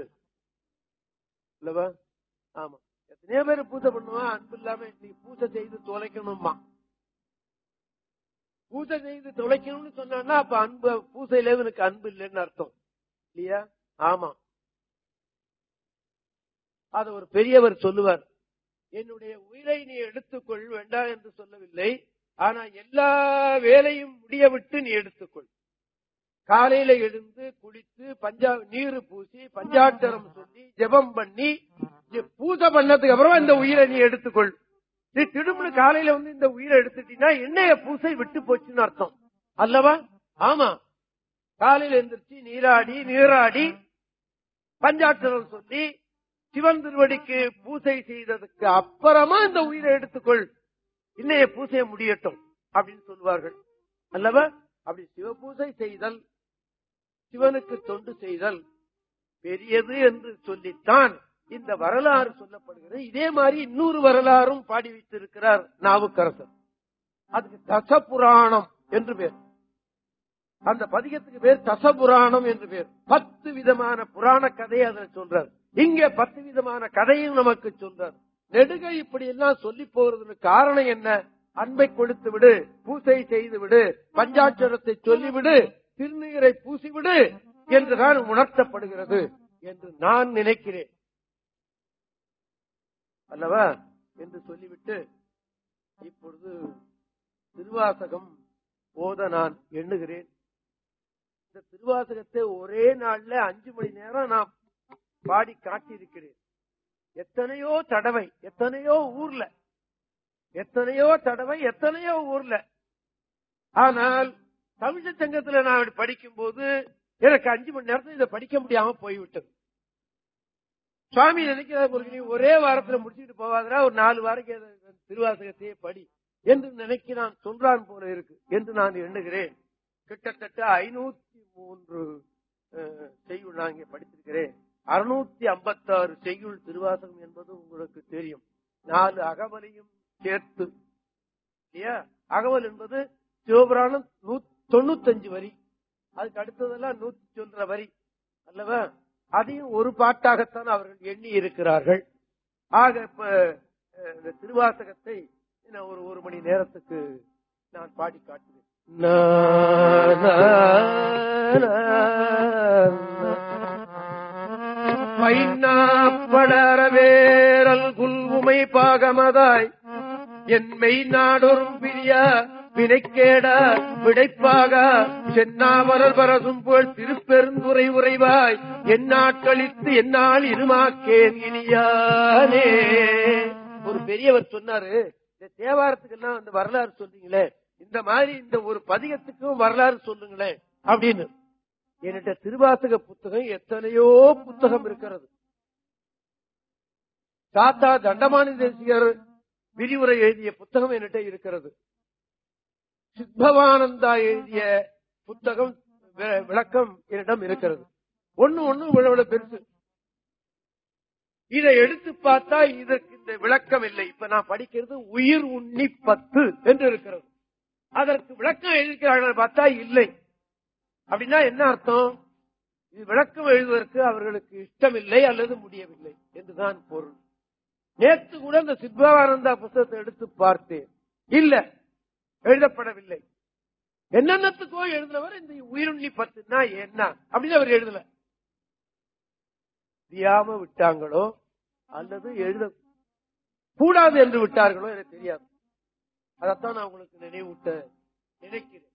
இல்லவா? ஆமா. எத்தனையோ பேர் பூஜை பண்ணுவான் அன்பு இல்லாம நீ பூஜை செய்து தொலைக்கணுமா பூஜை செய்து தொலைக்கணும்னு சொன்னா அப்ப அன்பு பூசையில இவனுக்கு அன்பு இல்லைன்னு அர்த்தம். இல்லையா? ஆமா. அத ஒரு பெரியவர் சொல்லுவார். என்னுடைய உயிரை நீ எடுத்துக்கொள் வேண்டாம் என்று சொல்லவில்லை. ஆனா எல்லா வேலையும் முடியவிட்டு நீ எடுத்துக்கொள். காலையில எழுந்து குளித்து பஞ்சா நீர் பூசி பஞ்சாட்சரம் சொல்லி ஜெபம் பண்ணி பூஜை பண்ணதுக்கு அப்புறம் இந்த உயிரை நீ எடுத்துக்கொள். நீ திரும்ப காலையில வந்து இந்த உயிரை எடுத்துட்டீங்கன்னா என்னைய பூசை விட்டு போச்சுன்னு அர்த்தம். அல்லவா? ஆமா. காலையில எந்திரிச்சு நீராடி நீராடி பஞ்சாட்சரம் சொல்லி சிவன் திருவடிக்கு பூசை செய்ததுக்கு அப்புறமா இந்த உயிரை எடுத்துக்கொள். இன்னைய பூசைய முடியட்டும் அப்படின்னு சொல்லுவார்கள் அல்லவா? அப்படி சிவபூசை செய்தல் சிவனுக்கு தொண்டு செய்தல் பெரியது என்று சொல்லித்தான் இந்த வரலாறு சொல்லப்படுகிறது. இதே மாதிரி இன்னொரு வரலாறும் பாடி வைத்திருக்கிறார் நாவுக்கரசர். அதுக்கு தச புராணம் என்று பேர். அந்த பதிகத்துக்கு பேர் தசபுராணம் என்று பேர். பத்து விதமான புராண கதையை அதில் சொல்றார். இங்க பத்து விதமான கதையும் நமக்கு சொல்றார். நெடுக இப்படி எல்லாம் சொல்லி போறதுக்கு காரணம் என்ன? அன்பை கொடுத்து விடு பூசை செய்து விடு பஞ்சாட்சரத்தை சொல்லிவிடு திருநீரை பூசிவிடு என்றுதான் உணர்த்தப்படுகிறது என்று நான் நினைக்கிறேன். அல்லவா? என்று சொல்லிவிட்டு இப்பொழுது திருவாசகம் ஓத நான் எண்ணுகிறேன். இந்த திருவாசகத்தை ஒரே நாள்ல அஞ்சு மணி நேரம் நான் பாடி காட்டியிருக்கிறேன். எத்தனையோ தடவை எத்தனையோ ஊர்ல எத்தனையோ தடவை எத்தனையோ ஊர்ல. ஆனால் தமிழ் சங்கத்துல நான் படிக்கும் போது எனக்கு அஞ்சு மணி நேரத்துல இதை படிக்க முடியாம போய்விட்டது. சுவாமி நினைக்கிறார் போல, நீ ஒரே வாரத்துல முடிச்சுட்டு போவாதரா ஒரு நாலு வாரம் திருவாசகத்தையே படி என்று நினைக்கிறான் சொல்றான் போல இருக்கு என்று நான் எண்ணுகிறேன். கிட்டத்தட்ட ஐநூத்தி மூன்று அஹ், செய்யுள் நான் இங்கே படித்திருக்கிறேன். அறுநூத்தி ஐம்பத்தாறு செய்யுள் திருவாசகம் என்பது உங்களுக்கு தெரியும். நாலு அகவலையும் சேர்த்து இல்லையா? அகவல் என்பது சிவபுராணம் நூத்- தொண்ணூத்தஞ்சு வரி. அதுக்கு அடுத்ததெல்லாம் நூத்தி சொல்ற வரி அல்லவா? அதையும் ஒரு பாட்டாகத்தான் அவர்கள் எண்ணி இருக்கிறார்கள். ஆக இப்ப இந்த திருவாசகத்தை ஒரு ஒரு மணி நேரத்துக்கு நான் பாடி காட்டுவேன். நா, நா, நா, மைனாப்படரவேரல் குல்வுமை பாகமதாய் நாடொரும் பிரியா வினைக்கேடா விடைப்பாக. சென்னாவரல் பரசும் போல் திருப்பெருந்துரை உறைவாய். எந்நாட்களித்து என்னால் இருமாக்கேன் இனியானே. ஒரு பெரியவர் சொன்னாரு இந்த தேவாரத்துக்கெல்லாம் அந்த வரலாறு சொல்றீங்களே இந்த மாதிரி இந்த ஒரு பதிகத்துக்கும் வரலாறு சொல்லுங்களேன் அப்படின்னு. என்னிட்ட திருவாசக புத்தகம் எத்தனையோ புத்தகம் இருக்கிறது. தாத்தா தண்டமானி தேசியர் விரிவுரை எழுதிய புத்தகம் என்கிட்ட இருக்கிறது. சித்பவானந்தா எழுதிய புத்தகம் வி- விளக்கம் என்னிடம் இருக்கிறது. ஒண்ணு ஒண்ணு இவ்வளவு பெருசு. இதை எடுத்து பார்த்தா இதற்கு இந்த விளக்கம் இல்லை. இப்ப நான் படிக்கிறது உயிர் உண்ணி பத்து என்று இருக்கிறது. அதற்கு விளக்கம் எழுதிக்கிறார்கள் பார்த்தா இல்லை. அப்படின்னா என்ன அர்த்தம்? இது விளக்கம் எழுதுவதற்கு அவர்களுக்கு இஷ்டமில்லை அல்லது முடியவில்லை என்றுதான் பொருள். நேற்று கூட இந்த சித்பவானந்தா புத்தகத்தை எடுத்து பார்த்தேன். இல்ல எழுதப்படவில்லை. என்னென்னத்துக்கோ எழுதினவர் இந்த உயிருண்ணி பத்துனா என்ன? அப்படின்னு அவர் எழுதல. தெரியாம விட்டாங்களோ அல்லது எழுத கூடாது என்று விட்டார்களோ எனக்கு தெரியாது. அதைத்தான் நான் உங்களுக்கு நினைவூட்ட நினைக்கிறேன்.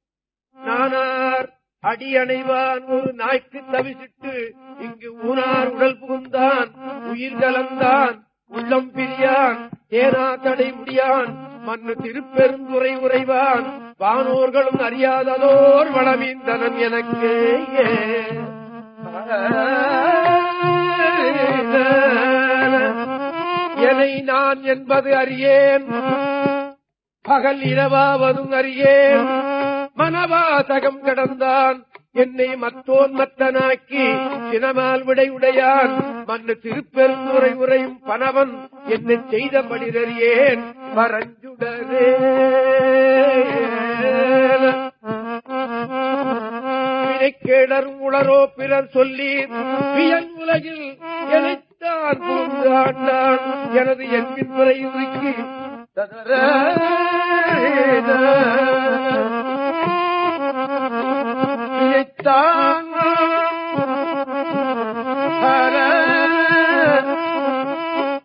நானார் அடி அணைவான் ஒரு நாய்க்கு தவிசிட்டு இங்கு ஊனார் உடல் புகுந்தான் உயிர் கலந்தான் உள்ளம் பிரியான் ஏனா தடை முடியான் மண்ணு திருப்பெருந்துரை உறைவான் வானோர்களும் அறியாததோர் வளமீந்தனன் எனக்கு. எனை நான் என்பது அறியேன் பகல் இரவாவதும் அறியேன் மனவாதகம் கடந்தான். என்னை மத்தோன் மத்தனாக்கி சினமால் விடையுடையான் மண்ணு திருப்பெருந்துரை உரையும் பணவன் என்னை செய்தபடிதறியேன் பரஞ்சுடரே வினைக்கேடரும் உளரோ பிறர் சொல்லி வியன் உலகில் எனைத்தான் ஆண்டான். எனது என்பின் முறை உருக்கி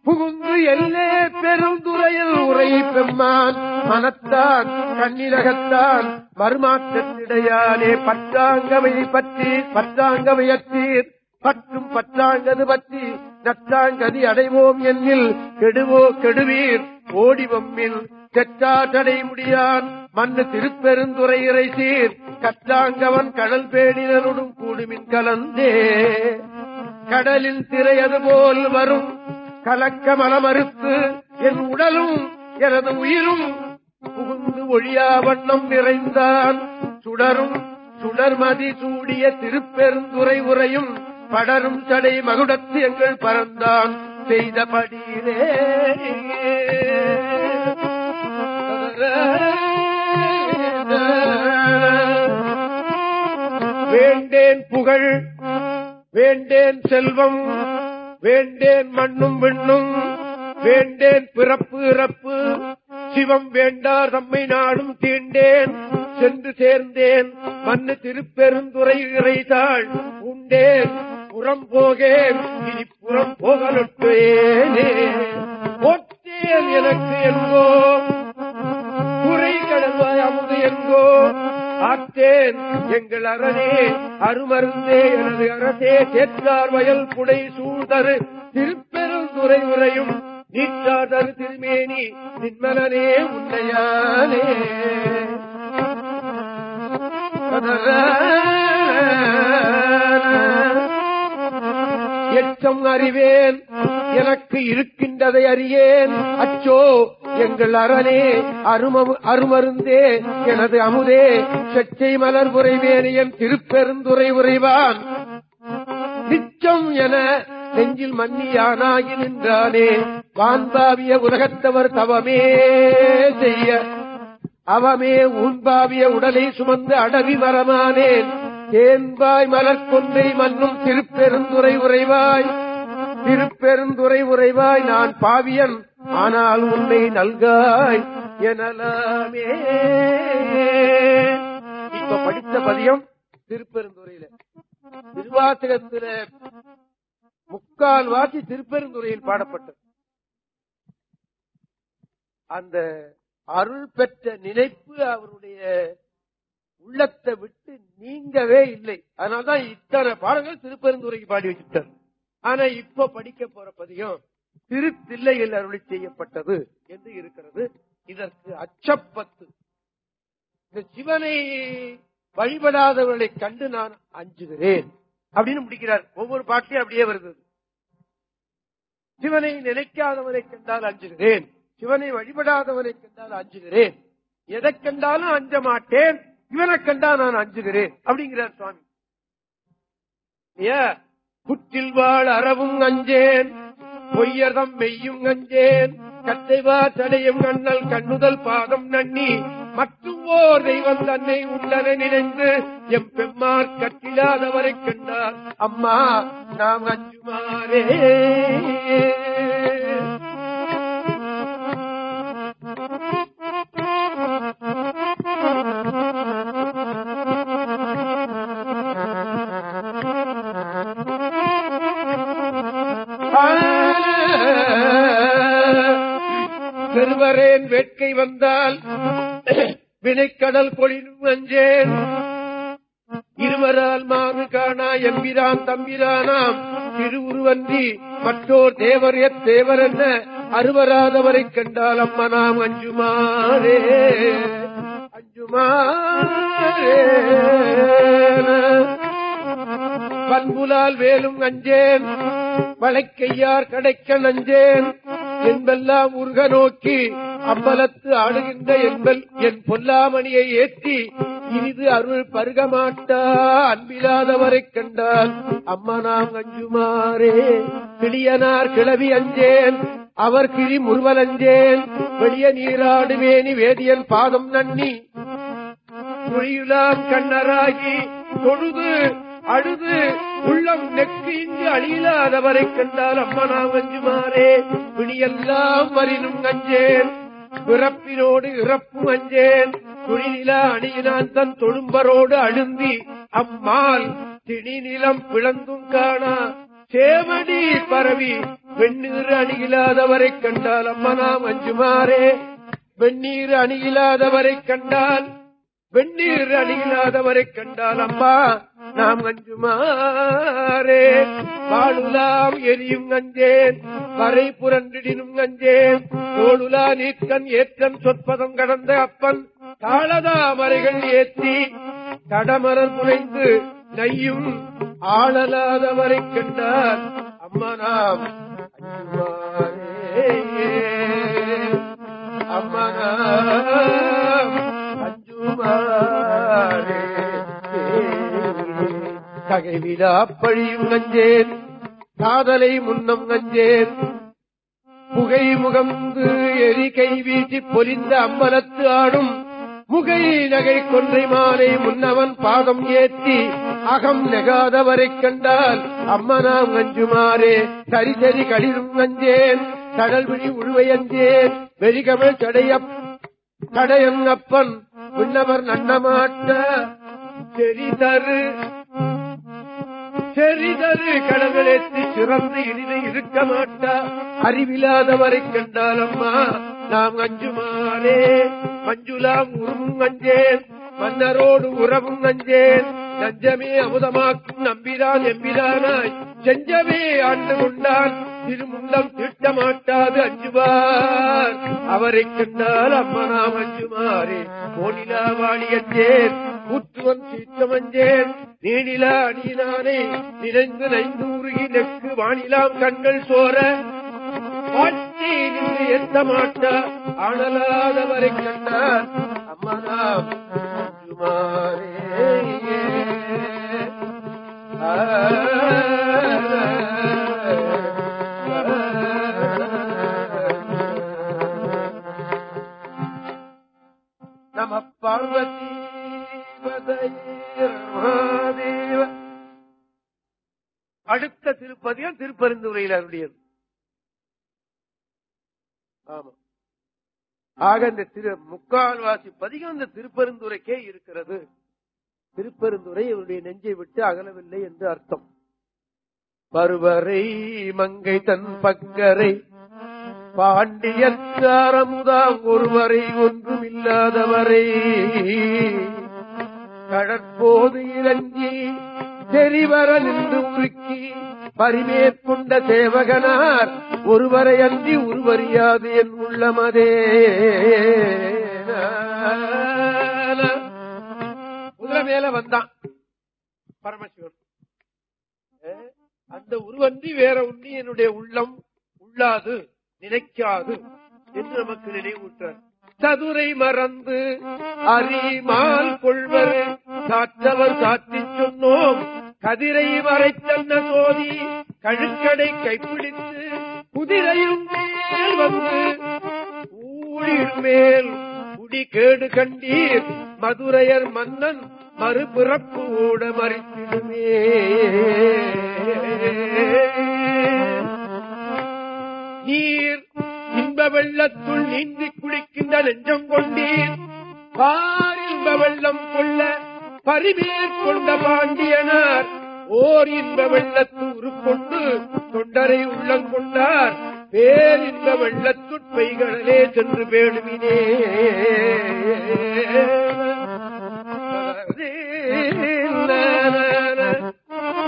புகுந்து எல்லே பெருந்துறையில் உரை பெம்மான் மனத்தான் கண்ணிலகத்தான் மறுமாற்றத்திடையானே பற்றாங்கவை பற்றி பற்றாங்கவையத்தீர் பற்றும் பற்றாங்கது பற்றி நற்றாங்கதி அடைவோம் என்னில் கெடுவோ கெடுவீர். ஓடி வம்மில் தெற்றாற்றடை முடியான் மண்ணு திருப்பெருந்துறை இறை சீர் கற்றாங்கவன் கடல் பேடினருடன் கூடுமின் கலந்தே. கடலின் திரை அதுபோல் வரும் கலக்க மலமறுத்து என் உடலும் எனது உயிரும் புகுந்து ஒழியா வண்ணம் நிறைந்தான். சுடரும் சுடர்மதி சூடிய திருப்பெருந்துரை உரையும் படரும் சடை மகுடத்து எங்கள் பறந்தான் செய்தபடியிலே வேண்டேன் புகழ் வேண்டேன் செல்வம் வேண்டேன் மண்ணும் விண்ணும் வேண்டேன் பிறப்பு இறப்பு. சிவம் வேண்டார் தம்மை நாடும் தீண்டேன் சென்று சேர்ந்தேன். மண்ணு திருப்பெருந்துறை இறைதாள் உண்டேன். புறம் போகேன் இனி புறம் போகலொட்டேனே போற்றேன் எனக்கு என்கோ குறை கடல்வாய் அமுது என்கோ காத்தேன் எங்கள் அரணே அருமருந்தே எனது அரசே சேற்றார் வயல் புடை சூழ்தரு திருப்பெருந்துரை உரையும் நீற்றாதரு திருமேனி நின்மலனே உன்னையானே. எச்சம் அறிவேன். எனக்கு இருக்கின்றதை அறியேன். அச்சோ எங்கள் அரணே அரும- அருமருந்தே எனது அமுதே செச்சை மலர் உரைவேனியன் திருப்பெருந்துரை உரைவான் நிச்சம் என நெஞ்சில் மன்னியானாகி நின்றானே வான்பாவிய உலகத்தவர் தவமே செய்ய. அவமே ஊன்பாவிய உடலை சுமந்து அடவி மரமானேன். தேன்பாய் மலர் கொன்றை மன்னும் திருப்பெருந்துரை உரைவாய் திருப்பெருந்துரை உரைவாய் நான் பாவியன் ஆனால் உன்னை நல்காய் எனலாமே. இப்ப படித்த பதியம் திருப்பெருந்துறையில. திருவாசகத்தில முக்கால் வாசி திருப்பெருந்துறையில் பாடப்பட்டது. அந்த அருள் பெற்ற நினைப்பு அவருடைய உள்ளத்தை விட்டு நீங்கவே இல்லை. அதனால்தான் இத்தனை பாடங்கள் திருப்பெருந்துறைக்கு பாடி வச்சுட்டார் ஆனா இப்ப படிக்க போற பதியம் திருத்தில்லையில் அருளி செய்யப்பட்டது என்று இருக்கிறது. இதற்கு அச்சப்பத்து. இந்த சிவனை வழிபடாதவர்களை கண்டு நான் அஞ்சுகிறேன் அப்படின்னு முடிக்கிறார். ஒவ்வொரு பாட்டிலும் அப்படியே வருது. சிவனை நினைக்காதவனை கண்டால் அஞ்சுகிறேன். சிவனை வழிபடாதவனை கண்டால் அஞ்சுகிறேன். எதை கண்டாலும் அஞ்ச மாட்டேன். இவனை கண்டா நான் அஞ்சுகிறேன் அப்படிங்கிறார் சுவாமி. குற்றில் வாழ் அறவும் அஞ்சேன் பொய்யதம் மெய்யும் அஞ்சேன். கத்தைவா தடையும் கண்ணல் கண்ணுதல் பாதம் நன்னி. மற்றும் ஓர் தெய்வம் தன்னை உள்ளன நினைந்து எம் பெம்மார் கட்டிலாதவரை கண்டார். அம்மா நாம் அஞ்சுமாறே. வினைக்கடல் பொழிலும் அஞ்சேன் இருவரால் மாறு காணா எம்பிரான் தம்பிரானாம். திருவுருவன்றி மற்றோர் தேவர் தேவர் என்ன? அருவராதவரைக் கண்டால் அம்மனாம் அஞ்சுமாறே. அஞ்சுமாறே. பண்புலால் வேலும் அஞ்சேன். வளைக்கையார் கடைக்க நஞ்சேன். என்பெல்லாம் உருக நோக்கி அம்பலத்து ஆடுகின்ற என்பல் என் பொல்லாமணியை ஏற்றி இனிது அருள் பருகமாட்டா அன்பில்லாதவரை கண்டால். அம்மா அம்மனாம் அஞ்சுமாறே கிளியனார் கிளவி அஞ்சேன் அவர் கிளி முருவலஞ்சேன் வெளிய நீராடுவேனி வேதியன் பாதம் நன்னி. குழியுலாம் கண்ணராகி தொழுது அழுது உள்ளம் நெக்கு இங்கு அழியிலாதவரை கண்டால். அம்மனா வஞ்சுமாறே பிணியெல்லாம் வரினும் அஞ்சேன். பிறப்பினோடு இறப்பும் அஞ்சேன் துணிநில அணியினான் தன் தொழும்பரோடு அழுந்தி அம்மாள் திணிநிலம் பிளந்தும் காணா. சேமடி பரவி வெண்ணீர் அணியில்லாதவரை கண்டால் அம்மா நாம் அஞ்சுமாறே. வெந்நீர் அணியில்லாதவரை கண்டால் வெந்நீர் அணியில்லாதவரை கண்டால் அம்மா நாம் அஞ்சுமாறே பாடுலாம் எரியும் அஞ்சேன் வரை புரண்டிடினும் அஞ்சேன் தோளுலா நீக்கன் ஏற்றம் சொற்பதம் கடந்த அப்பன். தாளதாமரைகள் ஏற்றி தடமரல் புனைந்து நையும் ஆளலாதவரை கண்டார். அம்மா நாம் அம்மா நாம் அஞ்சுமாறே ககைவிடா பழியும் கஞ்சேன் காதலை முன்னம் கஞ்சேன் புகை முகந்து எரி கை வீசி பொலிந்த அம்பலத்து ஆடும் முகை நகை கொன்றை மாலை முன்னவன் பாதம் ஏற்றி அகம் நெகாதவரை கண்டால் அம்மனாம் அஞ்சுமாறே சரி சரி களிரும் நஞ்சேன். கடல் விழி உழுவையஞ்சேன் வெறிகமல் சடைய தடையன் விண்ணவர் நன்னமாட்ட செறி தரு தெரிதரு கடவுளேத்தி சிறந்து இனிது இருக்க மாட்டா. அறிவில்லாதவரை கண்டால் அம்மா நாம் அஞ்சுமாறே மஞ்சுலாம் உருவும் அஞ்சேன் மன்னரோடு உறவும் அஞ்சேன். நஞ்சமே அமுதமாக்கும் நம்பிதான் எம்பிதானாய். செஞ்சமே ஆண்டு கொண்டான் திருமுண்டம் திட்ட மாட்டாது அஞ்சுவார். அவரை கண்டால் அம்மா நாம் அஞ்சுமாறே. கோணிலா வாணியத்தேன் அஞ்சேன் கூற்றுவன் சீற்றமஞ்சேன். நீனிலா அணியினானே நிறைந்து நைந்தூருகி நெக்கு வானிலாம் கண்கள் சோர. வாட்டி நின்று எத்த மாட்டா? ஆனலாதவரை கண்டார் அம்மனாம் அஞ்சுமாறே. நம அடுத்த திருப்பதியும் திருப்பரிந்துரையில் அருடையது ஆமா. ஆக இந்த திரு முக்கால்வாசி பதிகம் இந்த திருப்பெருந்துரைக்கே இருக்கிறது. திருப்பெருந்துரை இவருடைய நெஞ்சை விட்டு அகலவில்லை என்று அர்த்தம். பருவரை மங்கை தன் பக்கரை பாண்டியத்தாரமுதாம் ஒருவரை ஒன்றுமில்லாதவரை. கடற்போது இறங்கி தெரிவர நின்று உருக்கி பரிமேற்கொண்ட சேவகனார் ஒருவரை அன்றி உருவறியாது என் உள்ளமதே. குதிரை மேல வந்தான். பரமசிவன். அந்த உருவன்றி வேற ஒன்றி என்னுடைய உள்ளம் உள்ளாது. நினைக்காது என்று நமக்கு நினைவூட்டார். சதுரை மறந்து அறிமால் கொள்வர். சாற்றவர் சாத்தி சொன்னோம். கதிரை மறைத்தன்ன சோதி கழுக்கடை கைப்பிடித்து குதிரையும் மேல் வந்து ஊழில் மேல் குடி கேடு கண்டீர். மதுரையர் மன்னன் மறுபிறப்பு ஓட மறித்திடுமே. நீ இன்ப வெள்ளத்துள் நீந்தி குளிக்கின்ற நெஞ்சம் கொண்டீர். பார் இன்ப வெள்ளம் கொள்ள பரிமேற்கொண்ட பாண்டியனார். ஓர் இன்ப வெள்ளத்து உருக்கொண்டு தொண்டரை உள்ளங்கொண்டார் பேரின்ப வெள்ளத்துட்பைகளே சென்று பேணுமினே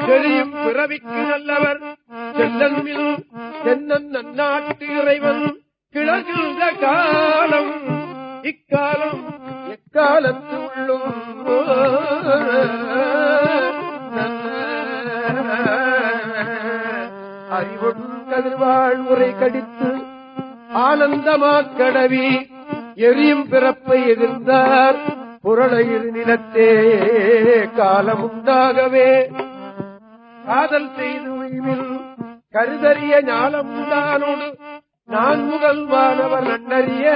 தெரியும் பிறவிக்கு நல்லவர். செல்லன் செல்லன்மில் சென்னன் நன்னாட்டு இறைவன். கிளர்கின்ற காலம் இக்காலம் எக்காலத்து உள்ளும் அறிவொன் கதிர்வாழ் உரை கடித்து ஆனந்தமா கடவி எரியும் பிறப்பை எதிர்ந்தார் புரளையில் நிலத்தே காலமுண்டாகவே. காதல் செய்து உயிரில் கருதறிய ஞானம் உண்டானோடு நான் முதல் வானவர் நன்னறிய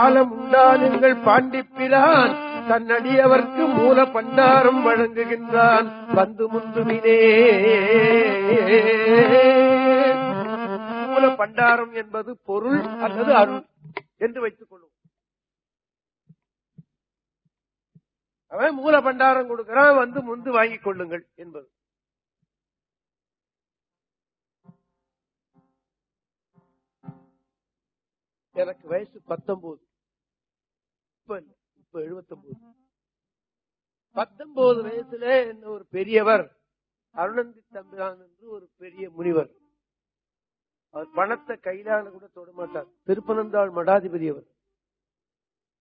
ஆலம் உண்டானுங்கள் பாண்டிப்பிரான் தன்னடியவர்க்கு மூல பண்டாரம் வழங்குகின்றான். வந்து முந்துமினே மூல பண்டாரம் என்பது பொருள் அல்லது அருள் என்று வைத்துக் கொள்ளும் அவன் மூல பண்டாரம் கொடுக்கிறான் வந்து முந்து வாங்கிக் கொள்ளுங்கள் என்பது. எனக்கு வயசு பத்தொன்பது இப்ப இப்ப எழுபத்தொன்பது பத்தொன்பது வயசுல என்ன ஒரு பெரியவர்? அருணந்தி தம்பிரான் என்று ஒரு பெரிய முனிவர். அவர் பணத்தை கையிலால கூட தொட மாட்டார். திருப்பனந்தாள் மடாதிபதி அவர்.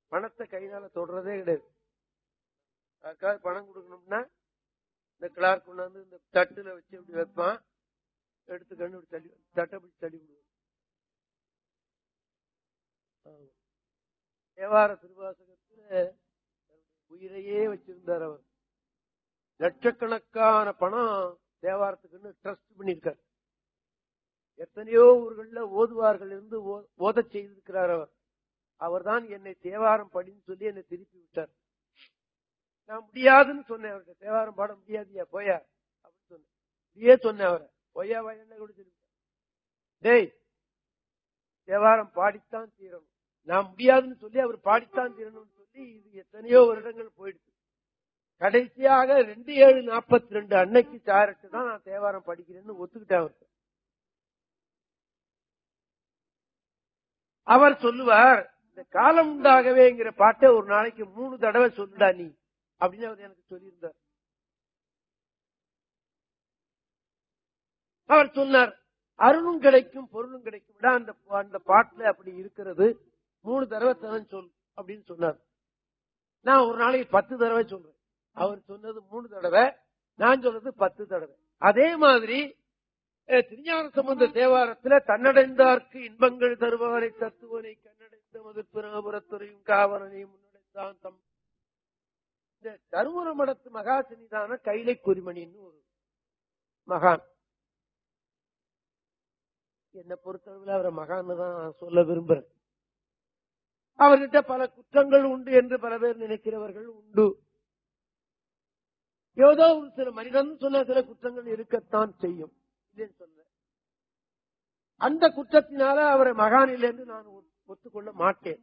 பணத்தை கையிலால தொடுறதே கிடையாது. அதுக்காக பணம் கொடுக்கணும்னா இந்த கிளார்க் கொண்டாந்து இந்த தட்டுல வச்சு இப்படி வைப்பான். எடுத்து கண்டு தள்ளி தட்டை பிடிச்சி தள்ளி விடுவோம் தேவார திருவாசகத்துல உயிரையே வச்சிருந்தார் அவர். லட்சக்கணக்கான பணம் தேவாரத்துக்குன்னு ட்ரஸ்ட் பண்ணியிருக்கார். எத்தனையோ ஊர்கள்ல ஓதுவார்கள் இருந்து ஓ- செய்திருக்கிறார் அவர். அவர்தான் என்னை தேவாரம் படின்னு சொல்லி என்னை திருப்பி விட்டார். நான் முடியாதுன்னு சொன்னேன் அவர்கிட்ட தேவாரம் பாட முடியாதியா? போயா? அப்படின்னு சொன்னேன். இப்படியே சொன்னேன் அவரை. பொய்யா வயல்ல கூட டேய் தேவாரம் பாடித்தான் தீரணும். நான் முடியாதுன்னு சொல்லி அவர் பாடித்தான் தீரணும்னு சொல்லி இது எத்தனையோ வருடங்கள் போயிடுச்சு. கடைசியாக ரெண்டு ஏழு நாற்பத்தி ரெண்டு அன்னைக்கு சாரட்டு தான் நான் தேவாரம் படிக்கிறேன்னு ஒத்துக்கிட்டேன் அவருக்கு அவர் சொல்லுவார் இந்த காலம் உண்டாகவேங்கிற பாட்டை ஒரு நாளைக்கு மூணு தடவை சொல்லுடா நீ அப்படின்னு அவர் எனக்கு சொல்லியிருந்தார். அவர் சொன்னார் அருளும் கிடைக்கும் பொருளும் கிடைக்கும். அந்த அந்த பாட்டுல அப்படி இருக்கிறது. மூணு தடவை தான் சொல் அப்படின்னு சொன்னார். நான் ஒரு நாளைக்கு பத்து தடவை சொல்றேன். அவர் சொன்னது மூணு தடவை நான் சொல்றது பத்து தடவை. அதே மாதிரி திருஞான சம்பந்த தேவாரத்துல தன்னடைந்தார்க்கு இன்பங்கள் தருவாரை தத்துவனை கண்ணடைந்த மதுப்பிராபுரத்துறையும் காவலனையும் முன்னடைந்தான் தம். இந்த கருவூர மடத்து மகா சன்னிதான கைலை குறிமணின்னு ஒரு மகான். என்னை பொறுத்தளவில் அவரை மகான்னு தான் சொல்ல விரும்புறேன். அவர்கிட்ட பல குற்றங்கள் உண்டு என்று பல பேர் நினைக்கிறவர்கள் உண்டு. ஏதோ ஒரு சில மனிதன் சொன்ன சில குற்றங்கள் இருக்கத்தான் செய்யும். இல்லைன்னு சொல்ல அந்த குற்றத்தினால அவரை மகான் என்று நான் ஒத்துக்கொள்ள மாட்டேன்.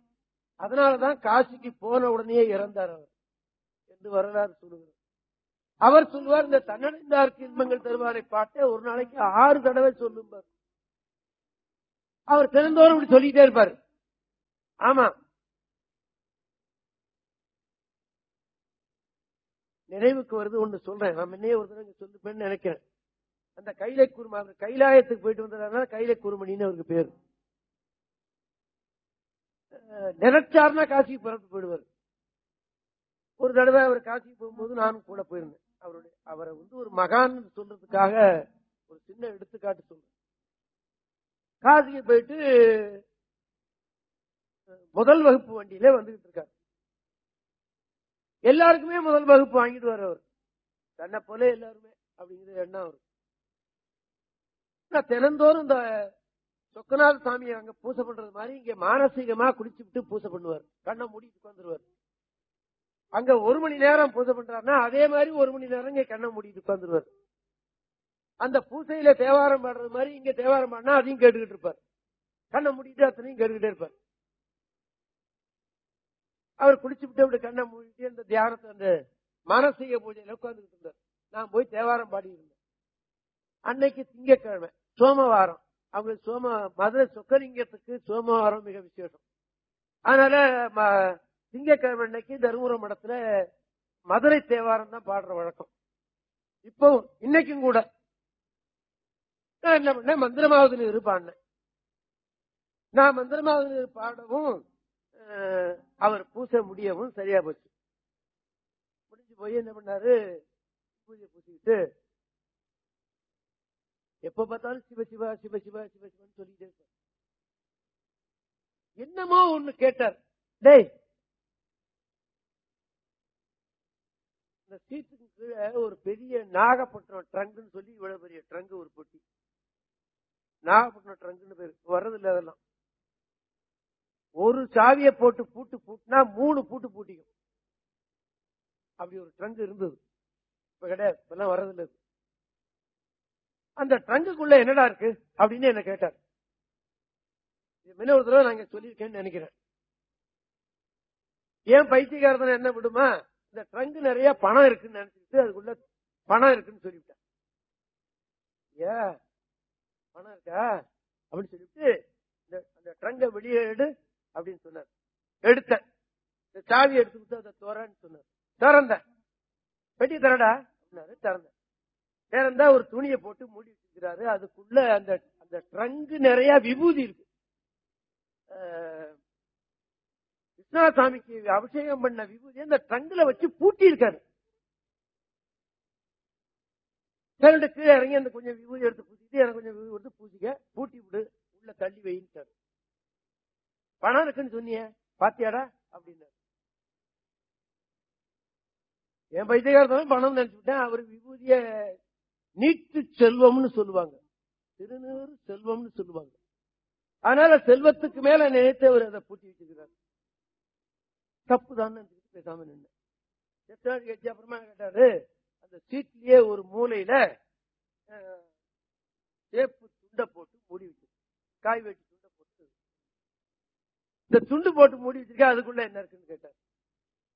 அதனாலதான் காசிக்கு போன உடனே இறந்தார் அவர் என்று வரலாறு சொல்லுகிறார் அவர் சொல்லுவார் இந்த தன்னடைந்தார்க்கு இன்பங்கள் தருவாரை பாட்டை ஒரு நாளைக்கு ஆறு தடவை சொல்லும்பார் அவர் திறந்தோறும் இப்படி சொல்லிட்டே இருப்பார். ஆமா. நினைவுக்கு வருது ஒண்ணு சொல்றேன். நான் முன்னே ஒரு தடவை சொல்லுப்பேன்னு நினைக்கிறேன். அந்த கைலை குருமா அவர் கைலாயத்துக்கு போயிட்டு வந்ததுனால கைலை குருமணின்னு அவருக்கு பேரு. நினைச்சார்னா காசிக்கு பிறந்து போயிடுவார். ஒரு தடவை அவர் காசிக்கு போகும்போது நானும் கூட போயிருந்தேன். அவருடைய அவரை வந்து ஒரு மகான் சொல்றதுக்காக ஒரு சின்ன எடுத்துக்காட்டு சொல்றேன். காசிக்கு போயிட்டு முதல் வகுப்பு வண்டியில வந்துகிட்டு இருக்காரு. எல்லாருக்குமே முதல் வகுப்பு வாங்கிட்டு வர்றவர். தன்னை போல எல்லாருமே அப்படிங்கிறது எண்ணம் அவர் தினந்தோறும் இந்த சொக்கநாத சாமியை அங்க பூசை பண்றது மாதிரி இங்க மானசீகமா குடிச்சு விட்டு பூசை பண்ணுவார். கண்ணை மூடிட்டு உட்காந்துருவார். அங்க ஒரு மணி நேரம் பூஜை பண்றாருன்னா அதே மாதிரி ஒரு மணி நேரம் இங்க கண்ணை மூடிட்டு உட்காந்துருவார். அந்த பூசையில தேவாரம் பாடுறது மாதிரி இங்க தேவாரம் பாடினா அதையும் கேட்டுக்கிட்டு இருப்பார். கண்ணை மூடிட்டு அத்தனையும் கேட்டுக்கிட்டே இருப்பார். அவர் குடிச்சுட்டு அப்படி கண்ணை மூடிட்டு அந்த தியானத்தை அந்த மனசீக பூஜையில உட்கார்ந்துட்டு இருந்தார். நான் போய் தேவாரம் பாடி இருந்தேன் அன்னைக்கு திங்கட்கிழமை சோமவாரம். அவங்க சோம மதுரை சொக்கலிங்கத்துக்கு சோமவாரம் மிக விசேஷம். அதனால ம- திங்கட்கிழமை அன்னைக்கு தருமபுரம் மடத்துல மதுரை தேவாரம் தான் பாடுற வழக்கம். இப்போ இன்னைக்கும் கூட நான் என்ன பண்ணேன்? மந்திரமாவது நீர் பாடினேன். நான் மந்திரமாவது நீர் பாடவும் அவர் பூச முடியவும் சரியா போச்சு. முடிஞ்சு போய் என்ன பண்ணாரு? பூஜை பூசிக்கிட்டு எப்ப பார்த்தாலும் சிவ சிவா சிவ சிவா சிவ சிவன் சொல்லிட்டே என்னமோ ஒண்ணு கேட்டார். டேய் இந்த சீட்டுக்கு கீழே ஒரு பெரிய நாகப்பட்டினம் ட்ரங்க்னு சொல்லி இவ்வளவு பெரிய ட்ரங்க் ஒரு பொட்டி. நாகப்பட்டினம் ட்ரங்க்னு பேரு. வர்றதில்ல அதெல்லாம். ஒரு சாவியை போட்டு பூட்டு பூட்டினா மூணு பூட்டு பூட்டிக்கும். அப்படி ஒரு ட்ரங்க் இருந்தது. இப்ப கிடையாது. இப்பெல்லாம் வர்றதில்ல இது. அந்த ட்ரங்குக்குள்ள என்னடா இருக்கு? அப்படின்னு என்ன கேட்டார். இது முன்ன ஒரு தடவை நாங்க சொல்லியிருக்கேன்னு நினைக்கிறேன். ஏன் பைத்தியக்காரத்தனை என்ன விடுமா? இந்த ட்ரங்க் நிறைய பணம் இருக்குன்னு நினைச்சிட்டு அதுக்குள்ள பணம் இருக்குன்னு சொல்லிவிட்டேன் ஏ பணம் இருக்கா? அப்படின்னு சொல்லிட்டு இந்த அந்த ட்ரங்கை வெளியே எடு அப்படின்னு சொன்னார். எடுத்தேன். இந்த சாவி எடுத்து கொடுத்து அதை தோறன்னு சொன்னார். திறந்தேன். பெட்டி தரடா அப்படின்னாரு திறந்தேன். திறந்தா ஒரு துணியை போட்டு மூடி வச்சிருக்கிறாரு. அதுக்குள்ள அந்த அந்த ட்ரங்கு நிறைய விபூதி இருக்கு. அஹ், கிருஷ்ணாசாமிக்கு அபிஷேகம் பண்ண விபூதி அந்த ட்ரங்குல வச்சு பூட்டி இருக்காரு சரிண்டு கீழே இறங்கி அந்த கொஞ்சம் விபூதி எடுத்து பூசிட்டு எனக்கு கொஞ்சம் விபூதி எடுத்து பூசிக்க பூட்டி விடு உள்ள தள்ளி வைன்ட்டாரு பணம் இருக்குன்னு சொன்னிய பாத்தியாடா? அப்படின்னாரு. என் பைத்தியகாரத்தான் பணம் நினைச்சுட்டேன் அவர் விபூதிய நீட்டு செல்வம்னு சொல்லுவாங்க. திருநூறு செல்வம்னு சொல்லுவாங்க. அதனால செல்வத்துக்கு மேல நினைத்து அவர் அதை பூட்டி வச்சுக்கிறார் தப்பு தான் பேசாம நின்று எத்தனை கட்சி அப்புறமா கேட்டாரு? அந்த சீட்லயே ஒரு மூலையில சேப்பு துண்டை போட்டு மூடி வச்சு காய் வெட்டி துண்டை போட்டு. இந்த துண்டு போட்டு மூடி வச்சிருக்கேன் அதுக்குள்ள என்ன இருக்குன்னு கேட்டார்.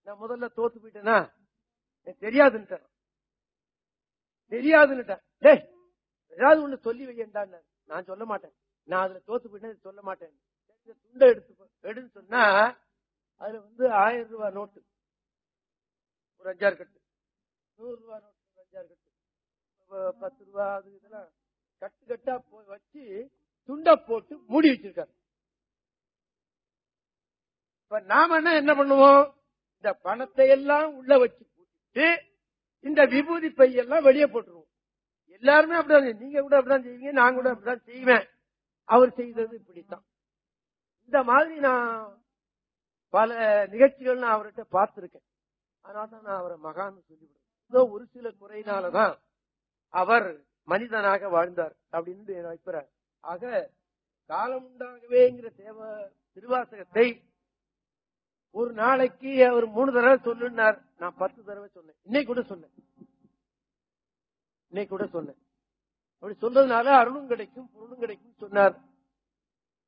நான் முதல்ல தோத்து போயிட்டேனா? எனக்கு தெரியாதுன்னுட்டேன் தெரியாதுன்னுட்டேன் டேய் ஏதாவது ஒண்ணு சொல்லி வையண்டான் நான் சொல்ல மாட்டேன். நான் அதுல தோத்து போயிட்டேன் சொல்ல மாட்டேன். துண்டை எடுத்து எடுன்னு சொன்னா அதுல வந்து ஆயிரம் ரூபாய் நோட்டு. ஒரு அஞ்சாறு கட்டு. நூறு ரூபா நோட்டு அஞ்சாறு கட்டு பத்து ரூபா அது இதெல்லாம் கட்டு கட்டா போய் வச்சு துண்டை போட்டு மூடி வச்சிருக்காரு. இப்ப நாம என்ன என்ன பண்ணுவோம்? இந்த பணத்தை எல்லாம் உள்ள வச்சு போட்டு இந்த விபூதி பையெல்லாம் வெளியே போட்டுருவோம். எல்லாருமே அப்படிதான் நீங்க கூட அப்படிதான் செய்வீங்க நான் கூட அப்படிதான் செய்வேன். அவர் செய்தது இப்படித்தான். இந்த மாதிரி நான் பல நிகழ்ச்சிகள் நான் அவர்கிட்ட பார்த்திருக்கேன். அதனால தான் நான் அவரை மகான்னு சொல்லிவிடுவேன். ஏதோ ஒரு சில குறையினாலதான் அவர் மனிதனாக வாழ்ந்தார் அப்படின்னு என் ஆக காலம் உண்டாகவேங்கிற தேவ திருவாசகத்தை ஒரு நாளைக்கு அவர் மூணு தடவை சொல்லுனார் நான் பத்து தடவை சொன்னேன். இன்னைக்கு கூட சொன்னேன். இன்னைக்கு கூட சொன்னேன். அப்படி சொல்றதுனால அருளும் கிடைக்கும் பொருளும் கிடைக்கும் சொன்னார்.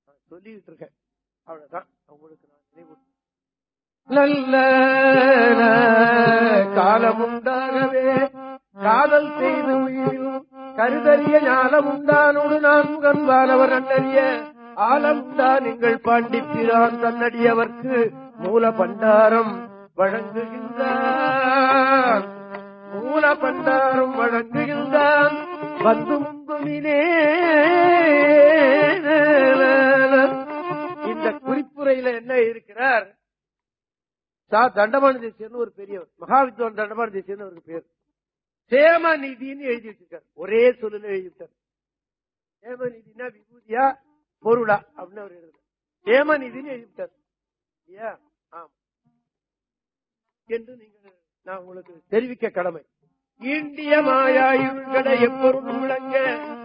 நான் சொல்லிட்டு இருக்கேன். அவ்வளவுதான். உங்களுக்கு நான் நினைவு நல்ல காலம் உண்டாகவே காதல் செய்து உயிரும் கருதறிய ஞானம் உண்டானோடு நான் முகன் வானவர் அண்ணறிய ஆலமுண்டா நீங்கள் பாண்டிப்பிரான் தன்னடியவர்க்கு மூல பண்டாரம் வழங்குகின்றான். மூல பண்டாரம் வழங்குகின்றான். வந்தும் முந்துமினே இந்த குறிப்புரையில என்ன இருக்கிறார்? சா தண்டமான தேசியன்னு ஒரு பெரியவர். மகாவித்வான் தண்டமான தேசியன்னு அவருக்கு பேர். சேம நிதினு எழுதி வச்சிருக்காரு. ஒரே சொல்லுல எழுதி சேம நிதினா விபூதியா பொருளா அப்படின்னு அவர் எழுதுறார். சேமநிதின்னு எழுதி விட்டார் இல்லையா? ஆமா. என்று நீங்கள் நான் உங்களுக்கு தெரிவிக்க கடமை. ஈண்டிய மாயாயுள்களை எப்பொருளும் விளங்க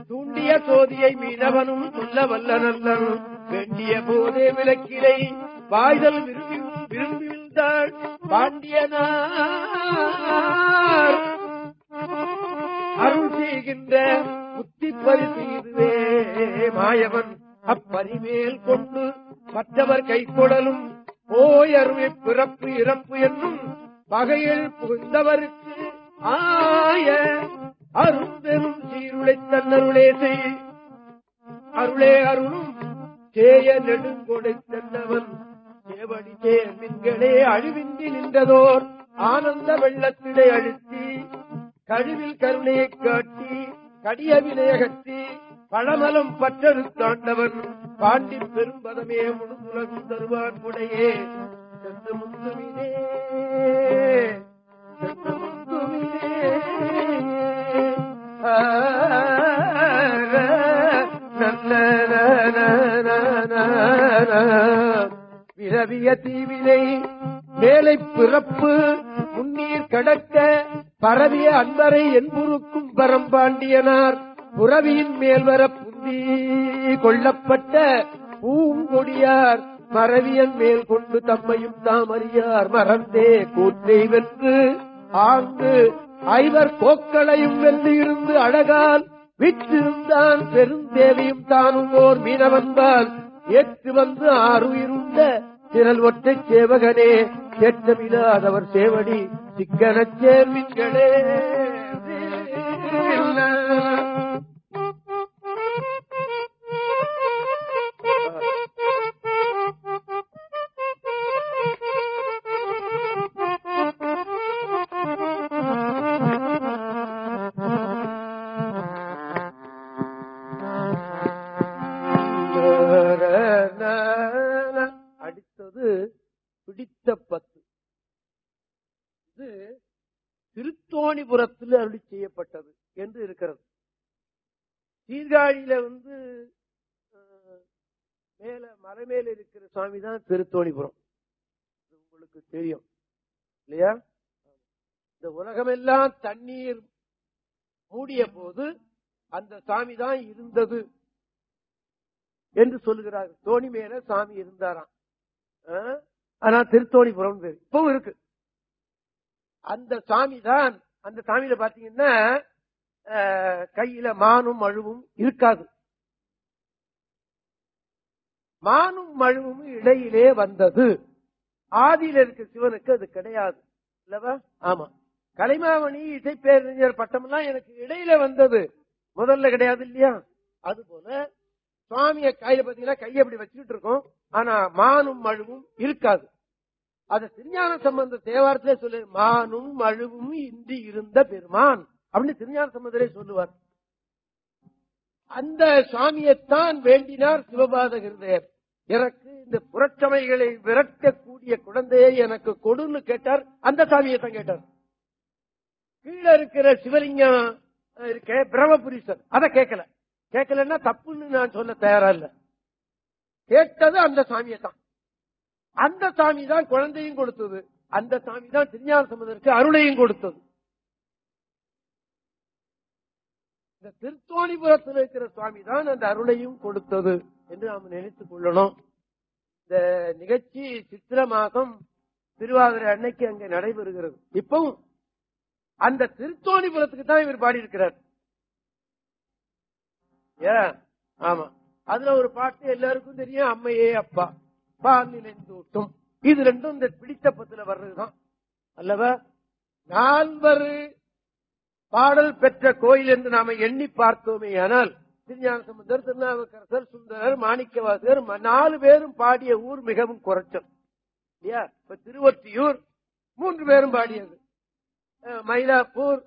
தூண்டிய சோதியை மீனவனும் சொல்ல வல்ல நல்லனும் வேண்டிய போதே விளக்கிலை வாய்தல் விரும்பி விரும்பி விரும்பிவிழ்ந்தாள் பாண்டியனார். அருள் செய்கின்ற புத்தி பரிசீர்வே மாயவன் அப்பரிமேல் கொண்டு மற்றவர் கைகொடலும் போய் அருமை பிறப்பு இறப்பு என்னும் வகையில் புகுந்தவருக்கு ஆய அரும்பெரும் சீருளை தன்னருளே செய். அருளே அருளும் சேய நெடுங்கொடை தன்னவன். சேவடி சேர்மின்களே அழிவின்றி நின்றதோர் ஆனந்த வெள்ளத்திடை அழுத்தி கழிவில் கருணையைக் காட்டி கடிய வினையகற்றி பழமலம் பற்றறு தாண்டவன் பாண்டி பெரும்பதமே முழுதுலகும் தருவான் உடையே சென்று முந்துமினே சென்று முந்துமினே ஆ, நல்ல பிறவிய தீவினை மேலை பிறப்பு முன்னீர் கடக்க பரவிய அன்பரை என்புருக்கும் பரம்பாண்டியனார் புறவியின் மேல் வர புந்தி கொல்லப்பட்ட பூங்கொடியார் மறவியன் மேல் கொண்டு தம்மையும் தாமறியார் மறந்தே கூற்றை வென்று ஆண்டு ஐவர் கோக்களையும் வென்று இருந்து அழகால் விற்றிருந்தான் பெருந்தேவியும் தானும் ஓர் மீனவன்பால் ஏற்று வந்து ஆறு இருந்த திரள் ஒற்றை சேவகனே ஏற்றமில்லாதவர் சேவடி சிக்கனச் சேர்மின்களே. தான் திருத்தோணிபுரம். உங்களுக்கு தெரியும். இல்லையா? இந்த உலகமெல்லாம் தண்ணீர் மூடிய போது அந்த சாமி தான் இருந்தது என்று சொல்லுகிறார். தோணி மேல சாமி இருந்தாராம். ஆனா திருத்தோணிபுரம் பேரு. இப்பவும் இருக்கு. அந்த சாமி தான் அந்த சாமியில பாத்தீங்கன்னா கையில மானும் அழுவும் இருக்காது. மானும் மழுவும் இடையிலே வந்தது. ஆதியில இருக்க சிவனுக்கு அது கிடையாது. இல்லவா? ஆமா. கலைமாமணி இசைப்பேரறிஞர் பட்டமெல்லாம் எனக்கு இடையில வந்தது. முதல்ல கிடையாது இல்லையா? அது போல சுவாமிய கையில பாத்தீங்கன்னா கையை அப்படி வச்சுக்கிட்டு இருக்கோம். ஆனா மானும் மழுவும் இருக்காது. அது திருஞான சம்பந்த தேவாரத்திலே சொல்லு மானும் மழுவும் இன்றி இருந்த பெருமான் அப்படின்னு திருஞான சம்பந்தரே சொல்லுவார். அந்த சாமியைத்தான் வேண்டினார் சிவபாதகிருதேர் எனக்கு இந்த புரட்சமைகளை விரட்டக்கூடிய குழந்தையை எனக்கு கொடுன்னு கேட்டார். அந்த சாமியை தான் கேட்டார். கீழே இருக்கிற சிவலிங்கம் இருக்க பிரம்மபுரீசர் அதை கேட்கல. கேட்கலன்னா தப்புன்னு நான் சொல்ல தயாரா இல்ல. கேட்டது அந்த சாமியை தான் அந்த சாமி தான் குழந்தையும் கொடுத்தது. அந்த சாமி தான் திருஞான சமுதருக்கு அருளையும் கொடுத்தது. இந்த திருத்தோணிபுரத்தில் இருக்கிற சுவாமி தான் அந்த அருளையும் கொடுத்தது என்று நாம் நினைத்துக் கொள்ளணும். இந்த நிகழ்ச்சி சித்திர மாதம் திருவாதிரை அன்னைக்கு அங்கே நடைபெறுகிறது. இப்பவும் அந்த திருத்தோணிபுரத்துக்கு தான் இவர் பாடியிருக்கிறார். ஏன் ஆமா. அதுல ஒரு பாட்டு எல்லாருக்கும் தெரியும் அம்மையே அப்பா பாலிலூட்டும் இது ரெண்டும் இந்த பிடித்த பத்துல வர்றதுதான். அல்லவா? நால்வரு பாடல் பெற்ற கோயில் என்று நாம எண்ணி பார்த்தோமே ஆனால் திருஞான சம்பந்தர் திருநாவுக்கரசர் சுந்தரர் மாணிக்கவாசர் ம- நாலு பேரும் பாடிய ஊர் மிகவும் குறைச்சல். இல்லையா? இப்ப திருவொற்றியூர் மூன்று பேரும் பாடியது. மயிலாப்பூர்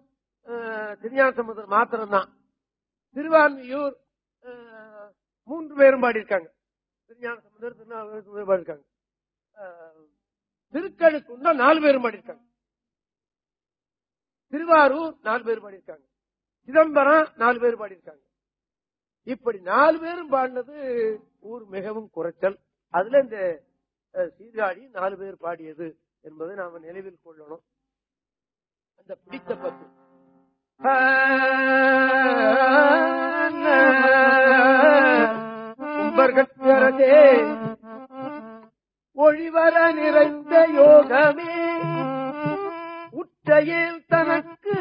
திருஞான சம்பந்தர் மாத்திரம்தான். திருவான்மியூர் மூன்று பேரும் பாடியிருக்காங்க. திருஞான சம்பந்தர் திருநாவுக்கரசர் பாடியிருக்காங்க. திருக்கழுக்குண்டா நாலு பேரும் பாடியிருக்காங்க. திருவாரூர் நாலு பேர் பாடியிருக்காங்க. சிதம்பரம் நாலு பேர் பாடியிருக்காங்க. இப்படி நாலு பேரும் பாடினது ஊர் மிகவும் குறைச்சல். அதுல இந்த சீர்காழி நாலு பேர் பாடியது என்பதை நாம நினைவில் கொள்ளணும். அந்த பிடித்த பத்து. கும்பர்கரதே ஒழிவர நிறைந்த யோகமே. உற்றையில் தனக்கு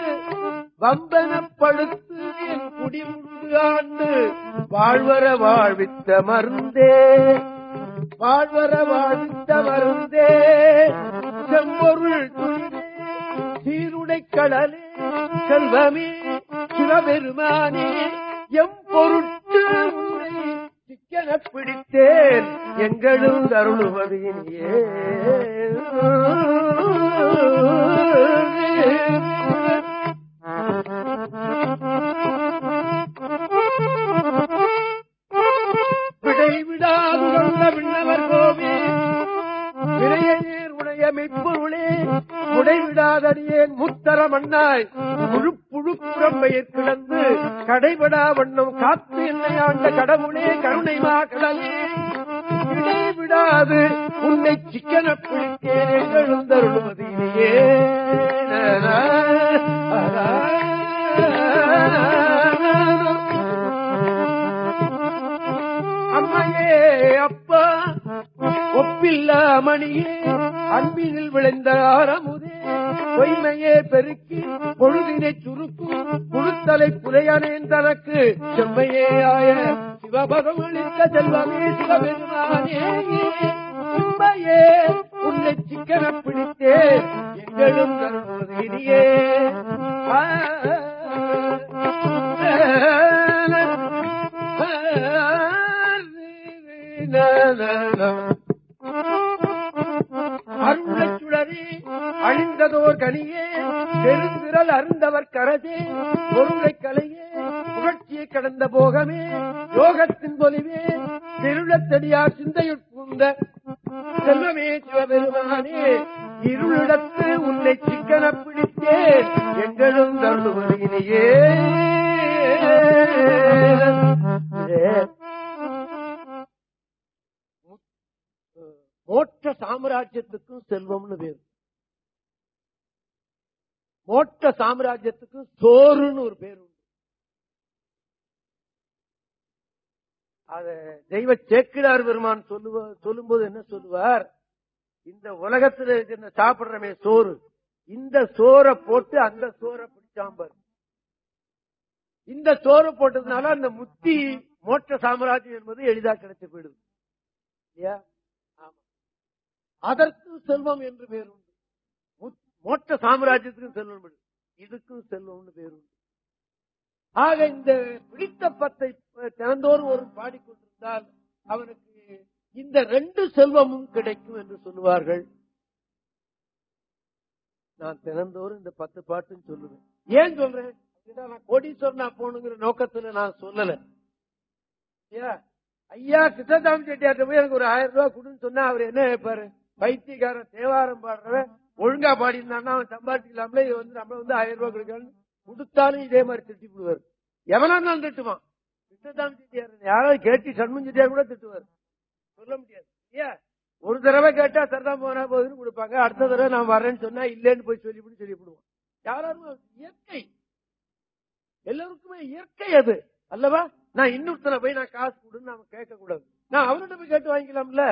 வம்பனப்படுத்து என் குடிமுண்டு ஆண்டு வாழ்வர வாழ்வித்த மருந்தே. வாழ்வர வாழ்வித்த மருந்தே. செம்பொருள் சீருடை கடலே செல்வமே சிவபெருமானே. எம் பொருட்டு சிக்கன பிடித்தேன் எங்களும் தருளுவதினியே விடை விடாது வந்த விண்ணவர் உடைய மெய்ப்பொருளே உடைவிடாதடியேன் முத்தர மண்ணாய் முழு புழுப்புறம்பெயர் கிடந்து கடைபடா வண்ணம் காத்து என்னை ஆண்ட கடவுளே கருணை மா கடலே விடாது உன்னை சிக்கன பிடித்தேன் எழுந்தருள்வதிலேயே அம்மையே அப்பா ஒப்பில்லா மணியே அன்பினில் விளைந்த ஆரமுதே பொய்மையே பெருக்கி பொழுதினை சுருக்கும் குழுத்தலை புலையணைந்தனக்கு செம்மையே ஆய சிவபதம் அளித்த செல்வமே சிவபெருமானே உண்மையே உன்னை சிக்கன பிடித்தே எங்களும் நல்கிறியே na na na அருளைச் சுழறி அழிந்ததோர் கனியே பெருந்திரல் அருந்தவர் கரதே பொருளை கலையே புகழ்ச்சியை கடந்த போகமே யோகத்தின் பொலிவே திருளத்தடியார் சிந்தையுட்புந்த செல்வமே சிவபெருமானே இருளிடத்து உன்னை சிக்கன பிடித்தேன் எங்களும் தருளுவதிலேயே மோட்ச சாம்ராஜ்யத்துக்கும் செல்வம்னு பேரு. மோட்ச சாம்ராஜ்யத்துக்கும் சோறுன்னு ஒரு பேர் உண்டு. அத தெய்வ சேக்கிடார் பெருமான் சொல்லுவ சொல்லும்போது என்ன சொல்லுவார்? இந்த உலகத்துல இருக்கிற சாப்பிடுறமே சோறு. இந்த சோரை போட்டு அந்த சோரை பிடிச்சாம்பார் இந்த சோறு போட்டதுனால அந்த முத்தி மோட்ச சாம்ராஜ்யம் என்பது எளிதா கிடைச்சு போயிடுது. இல்லையா? அதற்கு செல்வம் என்று பேர் உண்டு. முத்- சாம்ராஜ்யத்துக்கும் செல்வம் இதுக்கும் செல்வம்னு பேர் உண்டு. ஆக இந்த பிடித்த பத்தை தினந்தோறும் ஒரு பாடிக்கொண்டிருந்தால் அவனுக்கு இந்த ரெண்டு செல்வமும் கிடைக்கும் என்று சொல்லுவார்கள். நான் தினந்தோறும் இந்த பத்து பாட்டுன்னு சொல்லுவேன். ஏன் சொல்றேன்? நான் கோடீஸ்வரனா போகணுங்கிற நோக்கத்துல நான் சொல்லல. ஐயா, ஐயா கிருஷ்ணசாமி செட்டியார்ட்ட போய் எனக்கு ஒரு ஆயிரம் ரூபாய் கொடுன்னு சொன்னா அவர் என்ன கேட்பாரு? பைத்தியக்காரன் தேவாரம் பாடுறவன் ஒழுங்கா பாடியிருந்தான்னா அவன் சம்பாதிக்கலாம்ல இது வந்து நம்ம வந்து ஆயிரம் ரூபாய் கொடுக்கணும் கொடுத்தாலும் இதே மாதிரி திட்டி விடுவார் எவனா இருந்தாலும் திட்டுவான். திட்டத்தான் திட்டியாரு யாராவது கேட்டு சண்முகம் செட்டியார் கூட திட்டுவார். சொல்ல முடியாது. ஏன்? ஒரு தடவை கேட்டா சரிதான் போனா போகுதுன்னு கொடுப்பாங்க. அடுத்த தடவை நான் வரேன்னு சொன்னா இல்லேன்னு போய் சொல்லிவிட்டு சொல்லிவிடுவோம் யாரும் இயற்கை. எல்லாருக்குமே இயற்கை அது. அல்லவா? நான் இன்னொருத்தனை போய் நான் காசு கொடுன்னு நாம கேட்க கூடாது நான் அவன்கிட்ட போய் கேட்டு வாங்கிக்கலாம்ல.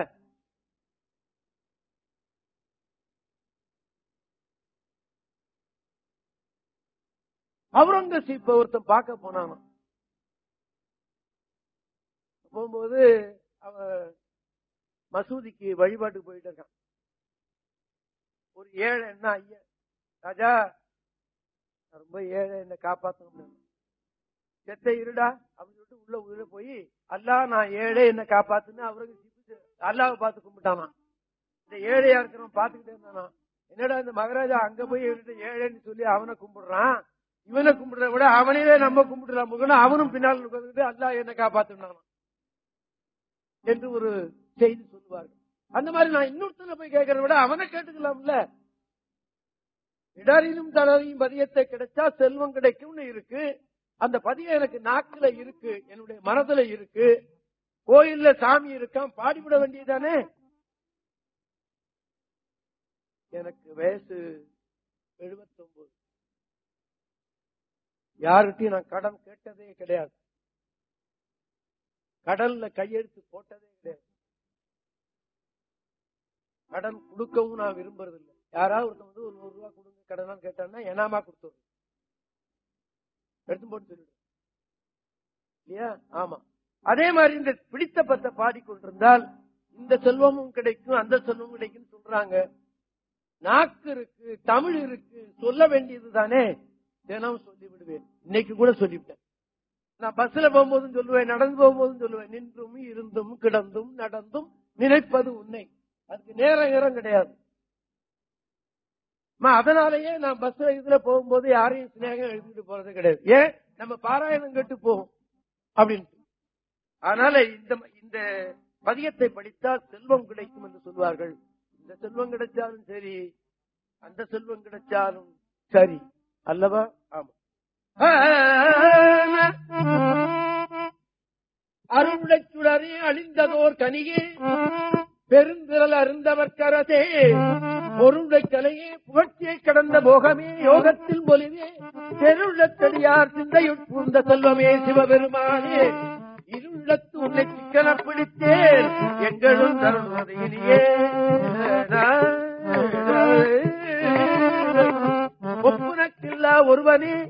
அவுரங்கசீப்ப ஒருத்தன் பார்க்க போனானோ. போகும்போது அவன் மசூதிக்கு வழிபாட்டுக்கு போயிட்டு இருக்கான். ஒரு ஏழை என்ன ஐயா? ராஜா ரொம்ப ஏழை என்ன காப்பாத்தணும் செத்த இருடா அப்படின்னு சொல்லிட்டு உள்ள உள்ள போய் அல்லா நான் ஏழை என்ன காப்பாத்துன்னு அவருக்கு அல்லாவை பார்த்து கும்பிட்டானா இந்த ஏழையா இருக்கிறவன் பாத்துக்கிட்டே இருந்தானா என்னடா இந்த மகாராஜா அங்க போய் ஏழைன்னு சொல்லி அவனை கும்பிடுறான். இவனை கும்பிடுறத விட அவனையே நம்ம கும்பிடுறான் முகனும் அவனும் பின்னால் உட்கார்ந்துட்டு அல்லா என்ன காப்பாத்துனானா என்று ஒரு செய்தி சொல்லுவார்கள். அந்த மாதிரி நான் இன்னொருத்தனை போய் கேட்கறத விட அவனை கேட்டுக்கலாம்ல. இடரிலும் தளரையும் பதியத்தை கிடைச்சா செல்வம் கிடைக்கும்னு இருக்கு. அந்த பதியம் எனக்கு நாக்குல இருக்கு. என்னுடைய மனதுல இருக்கு. கோயில்ல சாமி இருக்கான். பாடிவிட வேண்டியதானே எனக்கு வயசு 79 யார்கிட்டையும் நான் கடன் கேட்டதே கிடையாது. கடல்ல கையெழுத்து போட்டதே கிடையாது. கடன் கொடுக்கவும் நான் விரும்புறது இல்லை யாராவது ஒருத்தன் வந்து ஒரு நூறு ரூபாய் கொடுங்க கடனான்னு கேட்டான்னா எனாமா கொடுத்துரு எடுத்து போட்டு சொல்லிடு இல்லையா? ஆமா. அதே மாதிரி இந்த பிடித்த பத்தை பாடிக்கொண்டிருந்தால் இந்த செல்வமும் கிடைக்கும் அந்த செல்வமும் கிடைக்கும் சொல்றாங்க. நாக்கு இருக்கு தமிழ் இருக்கு சொல்ல வேண்டியது தானே தினம் சொல்லி விடுவேன் இன்னைக்கு கூட சொல்லிவிட்டேன். நான் பஸ்ல போகும்போதும் சொல்லுவேன் நடந்து போகும்போதும் சொல்லுவேன். நின்றும் இருந்தும் கிடந்தும் நடந்தும் நினைப்பது உன்னை. அதுக்கு நேரம் நேரம் கிடையாது. அதனாலயே நான் பஸ்ல இதுல போகும்போது யாரையும் சிநேகம் எழுதிட்டு போறது கிடையாது. ஏன்? நம்ம பாராயணம் கெட்டு போகும் அப்படின்ட்டு. அதனால இந்த இந்த பதியத்தை படித்தால் செல்வம் கிடைக்கும் என்று சொல்வார்கள். இந்த செல்வம் கிடைச்சாலும் சரி அந்த செல்வம் கிடைச்சாலும் சரி. அல்லவா? ஆமா. அருளை சுடரே அழிந்ததோர் கனியே பெருந்திரல் அருந்தவர் கரதே பொருளை கலையே புகழ்ச்சியை கடந்த போகமே யோகத்தில் பொலிவே பெருளத்தடியார் சிந்தையுட்பூர்ந்த செல்வமே சிவபெருமானே. இருளத்து உன்னை சிக்கன பிடித்தேன் எங்களும் தருணதையிலேயே ஒருவனே.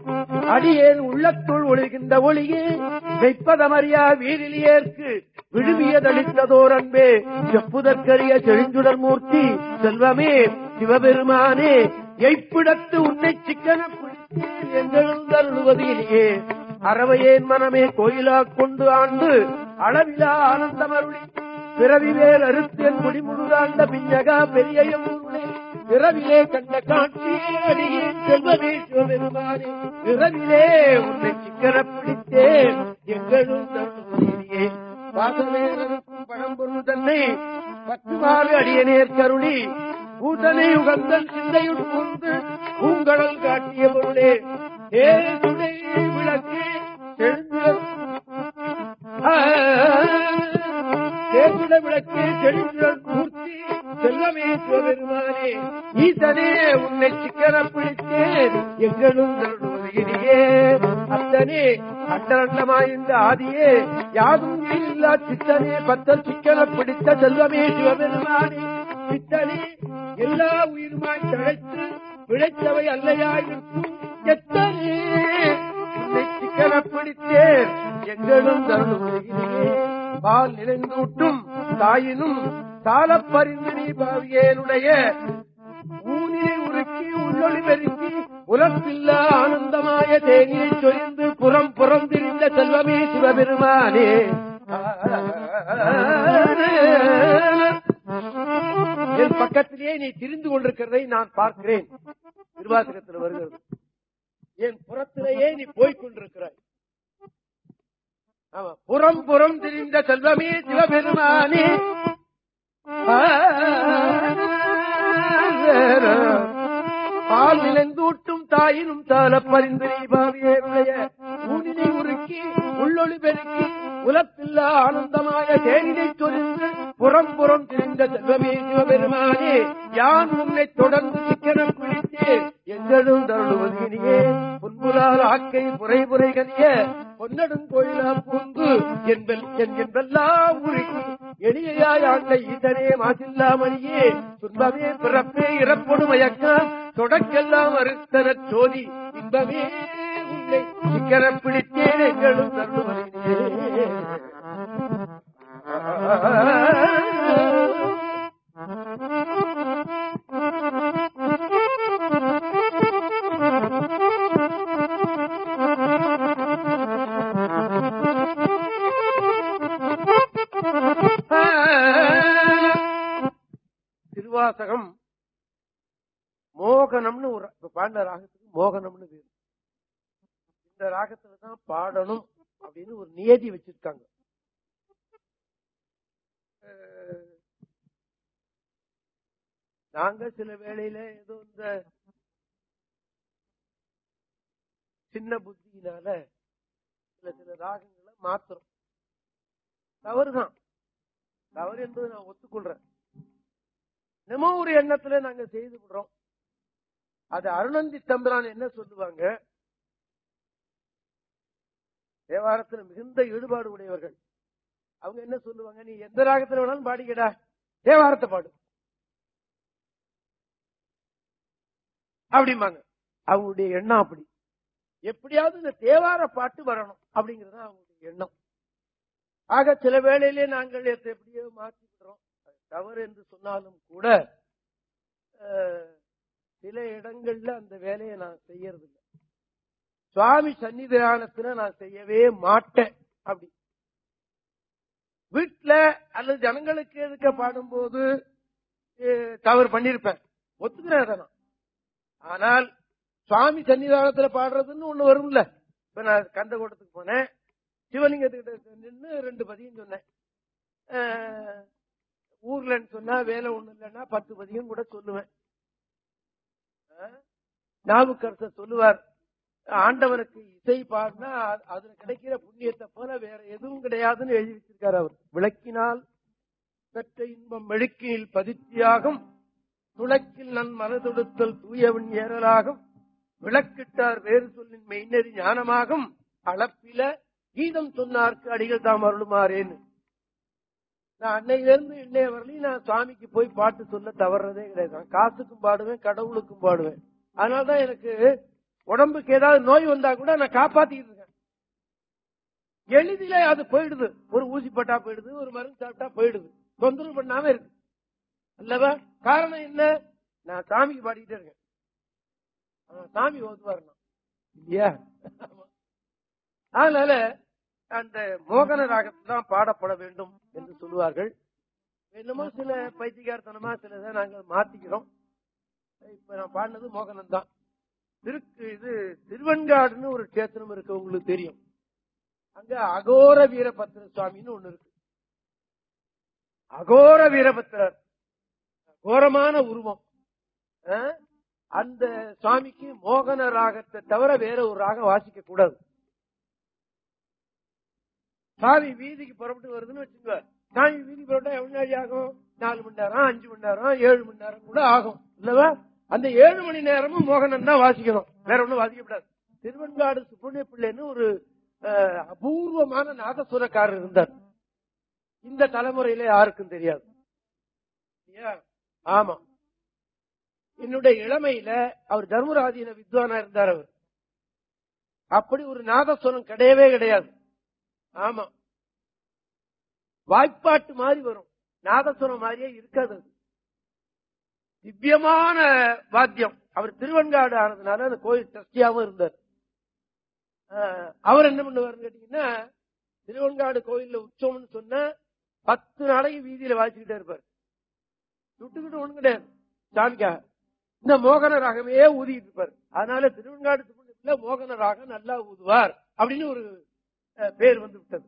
அடியேன் உள்ளத்துள் ஒளிகின்ற ஒளியே. வெப்பதமறியா வீரிலியேற்கு விடுவியதளித்ததோர் அன்பே. செப்புதற்கரிய செழிஞ்சுடர் மூர்த்தி. செல்வமே சிவபெருமானே. எய்ப்பிடத்து உன்னை சிக்கன பிடித்தேன் அறவையேன் மனமே கோயிலா கொண்டு ஆண்டு அளவிலா ஆனந்தமருளி. பிறவி வேல் அறுத்தேன் குடிமுழுதாண்ட பிஞ்சகா பெரியயம் ஊருளே பிறவிலே கண்ட காட்சி அடியேன் செல்வமே சிவபெருமானே பிறவிலே உன்னை சிக்கன பிடித்தேன் எங்களும் தருளுவதிலேயே வாசவேரருக்கும் பழம்பொருள் தன்னை பத்துமாறு அடியனேற் கருளி. பூதனை உகந்தன் சிந்தையுள் புகுந்து பூங்கடல் காட்டிய பொருளே. ஏசுடை விளக்கு எழுந்து தேர்விட விளக்கு செழிப்புடன் மூர்த்தி செல்லமே சிவபெருமானே ஈசனே உன்னை சிக்கன பிடித்தேன் எங்களும் தருணுவதையே அத்தனே அண்டரண்டமாயிருந்த ஆதியே யாதும் இல்லா சித்தனே பத்தல் சிக்கன பிடித்த செல்வமே சிவபெருமானே. சித்தனே எல்லா உயிருமாய் தழைத்து பிழைத்தவை அல்லையாயிருக்கும் எத்தனே. உன்னை எங்களும் தருணுவதையே பால் நினைந்தூட்டும் தாயினும் சாலப் நீ பாவியேனுடைய ஊனியை உருக்கி உள்ளொளி பெருக்கி உலப்பில்லா ஆனந்தமாய தேனியை சொரிந்து புறம் புறம் திரிந்த செல்வமே சிவபெருமானே. என் பக்கத்திலே நீ திரிந்து கொண்டிருக்கிறதை நான் பார்க்கிறேன். திருவாசகத்தில் வருகிறது. என் புறத்திலேயே நீ போய்கொண்டிருக்கிறாய் புறம் புறம் திரிந்த செல்வமே சிவபெருமானே. பால் நிலந்தூட்டும் தாயினும் தால பரிந்துரை நீ பாவியேனுடைய ஊனினை உருக்கி உள்ளொளி பெருக்கி உலப்பில்லா ஆனந்தமாய தேனினை சொரிந்து புறம் புறம் திரிந்த செல்வமே சிவபெருமானே. யான் உன்னை தொடர்ந்து சிக்கனம் பிடித்தேன் எங்களும் தருளுவதினியே பொன்புலால் ஆக்கை புரை புரை கனிய பொன்னடும் கோயிலா பூந்து என்பல் என்பெல்லாம் உருக்கி எளியாய் ஆண்ட ஈசனே மாசில்லாமணியே துன்பமே பிறப்பே இறப்பொடு மயக்கம் தொடக்கெல்லாம் அறுத்தன சோதி இன்பமே உன்னை சிக்கன பிடித்தேன் எங்களும் தருளுவதினியே சில வேளையில ஏதோ இந்த சின்ன புத்தியினால சில சில ராகங்களை மாத்துறோம். தவறுதான். தவறு என்பது நான் ஒத்துக்கொள்றேன். என்னமோ ஒரு எண்ணத்துல நாங்க செய்து விடுறோம். அது அருணந்தி தம்பிரான் என்ன சொல்லுவாங்க? தேவாரத்துல மிகுந்த ஈடுபாடு உடையவர்கள். அவங்க என்ன சொல்லுவாங்க? நீ எந்த ராகத்துல வேணாலும் பாடிக்கடா. தேவாரத்தை பாடு. அப்படிம்பாங்க. அவங்களுடைய எண்ணம் அப்படி. எப்படியாவது இந்த தேவார பாட்டு வரணும் அப்படிங்கறது அவங்களுடைய எண்ணம். ஆக சில வேளையிலே நாங்கள் எப்படியோ மாற்றிக்கிறோம் தவறு என்று சொன்னாலும் கூட சில இடங்கள்ல அந்த வேலையை நான் செய்யறது இல்லை சுவாமி சன்னிதானத்துல நான் செய்யவே மாட்டேன் அப்படி. வீட்டுல அல்லது ஜனங்களுக்கு எதுக்க பாடும்போது தவறு பண்ணிருப்பேன். ஒத்துக்கிறேன் அதை நான் ஆனால் சுவாமி சன்னிதானத்துல பாடுறதுன்னு ஒண்ணு வரும்ல. இப்ப நான் கந்தகோட்டத்துக்கு போனேன். சிவலிங்கத்துக்கிட்ட நின்று ரெண்டு பதியம் சொன்னேன். ஊர்லன்னு சொன்னா வேலை ஒண்ணு இல்லைன்னா பத்து பதியம் கூட சொல்லுவேன். அஹ், நாவுக்கரசர் சொல்லுவார் ஆண்டவனுக்கு இசை பாடினா அதுல கிடைக்கிற புண்ணியத்தை போல வேற எதுவும் கிடையாதுன்னு எழுதி வச்சிருக்காரு அவர். விளக்கினால் பெற்ற இன்பம் மெழுக்கினில் பதித்தியாகும். துளக்கில் நன் மனதொடுத்தல் தூயவன் ஏறலாகும். விளக்கிட்டார் வேறு சொல்லின் மெய்நெறி ஞானமாகும். அளப்பில கீதம் சொன்னார்க்கு அடிகள் தாம் அருளுமாறேன்னு. நான் அன்னையிலிருந்து இன்னைய வரலையும் நான் சுவாமிக்கு போய் பாட்டு சொல்ல தவறதே கிடையாது. நான் காசுக்கும் பாடுவேன் கடவுளுக்கும் பாடுவேன். அதனாலதான் எனக்கு உடம்புக்கு ஏதாவது நோய் வந்தா கூட நான் காப்பாத்திட்டு இருக்கேன். எளிதில அது போயிடுது. ஒரு ஊசி பட்டா போயிடுது ஒரு மருந்து சாப்பிட்டா போயிடுது. தொந்தரவு பண்ணாம இருக்கு. அல்லவா? காரணம் என்ன? நான் சாமிக்கு பாடிக்கிட்டே இருக்கேன். ஆ, சாமி ஓதுவார் இல்லையா? ஆமா. அதனால அந்த மோகன ராகத்தில் தான் பாடப்பட வேண்டும் என்று சொல்லுவார்கள். என்னமோ சில பைத்தியகாரத்தனமா சிலதை நாங்கள் மாத்திக்கிறோம். இப்ப நான் பாடினது மோகனம் தான் திருக்கு இது திருவெண்காடுன்னு ஒரு கேத்திரம் இருக்கு உங்களுக்கு தெரியும். அங்க அகோர வீரபத்திர சுவாமின்னு ஒண்ணு இருக்கு. அகோர வீரபத்திரர் கோரமான உருவம். அந்த சுவாமிக்கு மோகன ராகத்தை தவிர வேற ஒரு ராகம் வாசிக்க கூடாது. சாமி வீதிக்கு புறப்பட்டு வருதுன்னு வச்சுக்கோ சாமி வீதி புறப்பட்டா எவ்வளவு நாள் ஆகும்? நாலு மணி நேரம் அஞ்சு மணி நேரம் ஏழு மணி நேரம் கூட ஆகும். இல்லவா? அந்த ஏழு மணி நேரமும் மோகனன் தான் வாசிக்கணும். வேற ஒண்ணும் வாசிக்கப்படாது திருவெண்காடு சுப்பிரமணிய பிள்ளைன்னு ஒரு அஹ், அபூர்வமான நாதசுரக்காரர் இருந்தார். இந்த தலைமுறையில யாருக்கும் தெரியாது. இல்லையா? ஆமா. என்னுடைய இளமையில அவர் தர்மராதீன வித்வானா இருந்தார் அவர். அப்படி ஒரு நாதஸ்வரம் கிடையவே கிடையாது. ஆமா. வாய்ப்பாட்டு மாதிரி வரும். நாதஸ்வரம் மாதிரியே இருக்காது அது. திவ்யமான வாத்தியம். அவர் திருவன்காடு ஆனதுனால அந்த கோயில் ட்ரஸ்டியாவும் இருந்தார். ஆஹ், அவர் என்ன பண்ணுவாருன்னு கேட்டீங்கன்னா திருவெண்காடு கோயில்ல உற்சவம்னு சொன்னா பத்து நாளைக்கு வீதியில வாசிக்கிட்டே இருப்பார். சுட்டுக்கிட்டு ஒண்ணு கிடையாது. இந்த மோகன ராகமே ஊதிட்டு இருப்பார். அதனால திருவெண்காடு சுப்பிரமணியத்துல மோகன ராகம் நல்லா ஊதுவார் அப்படின்னு ஒரு பேர் வந்து விட்டது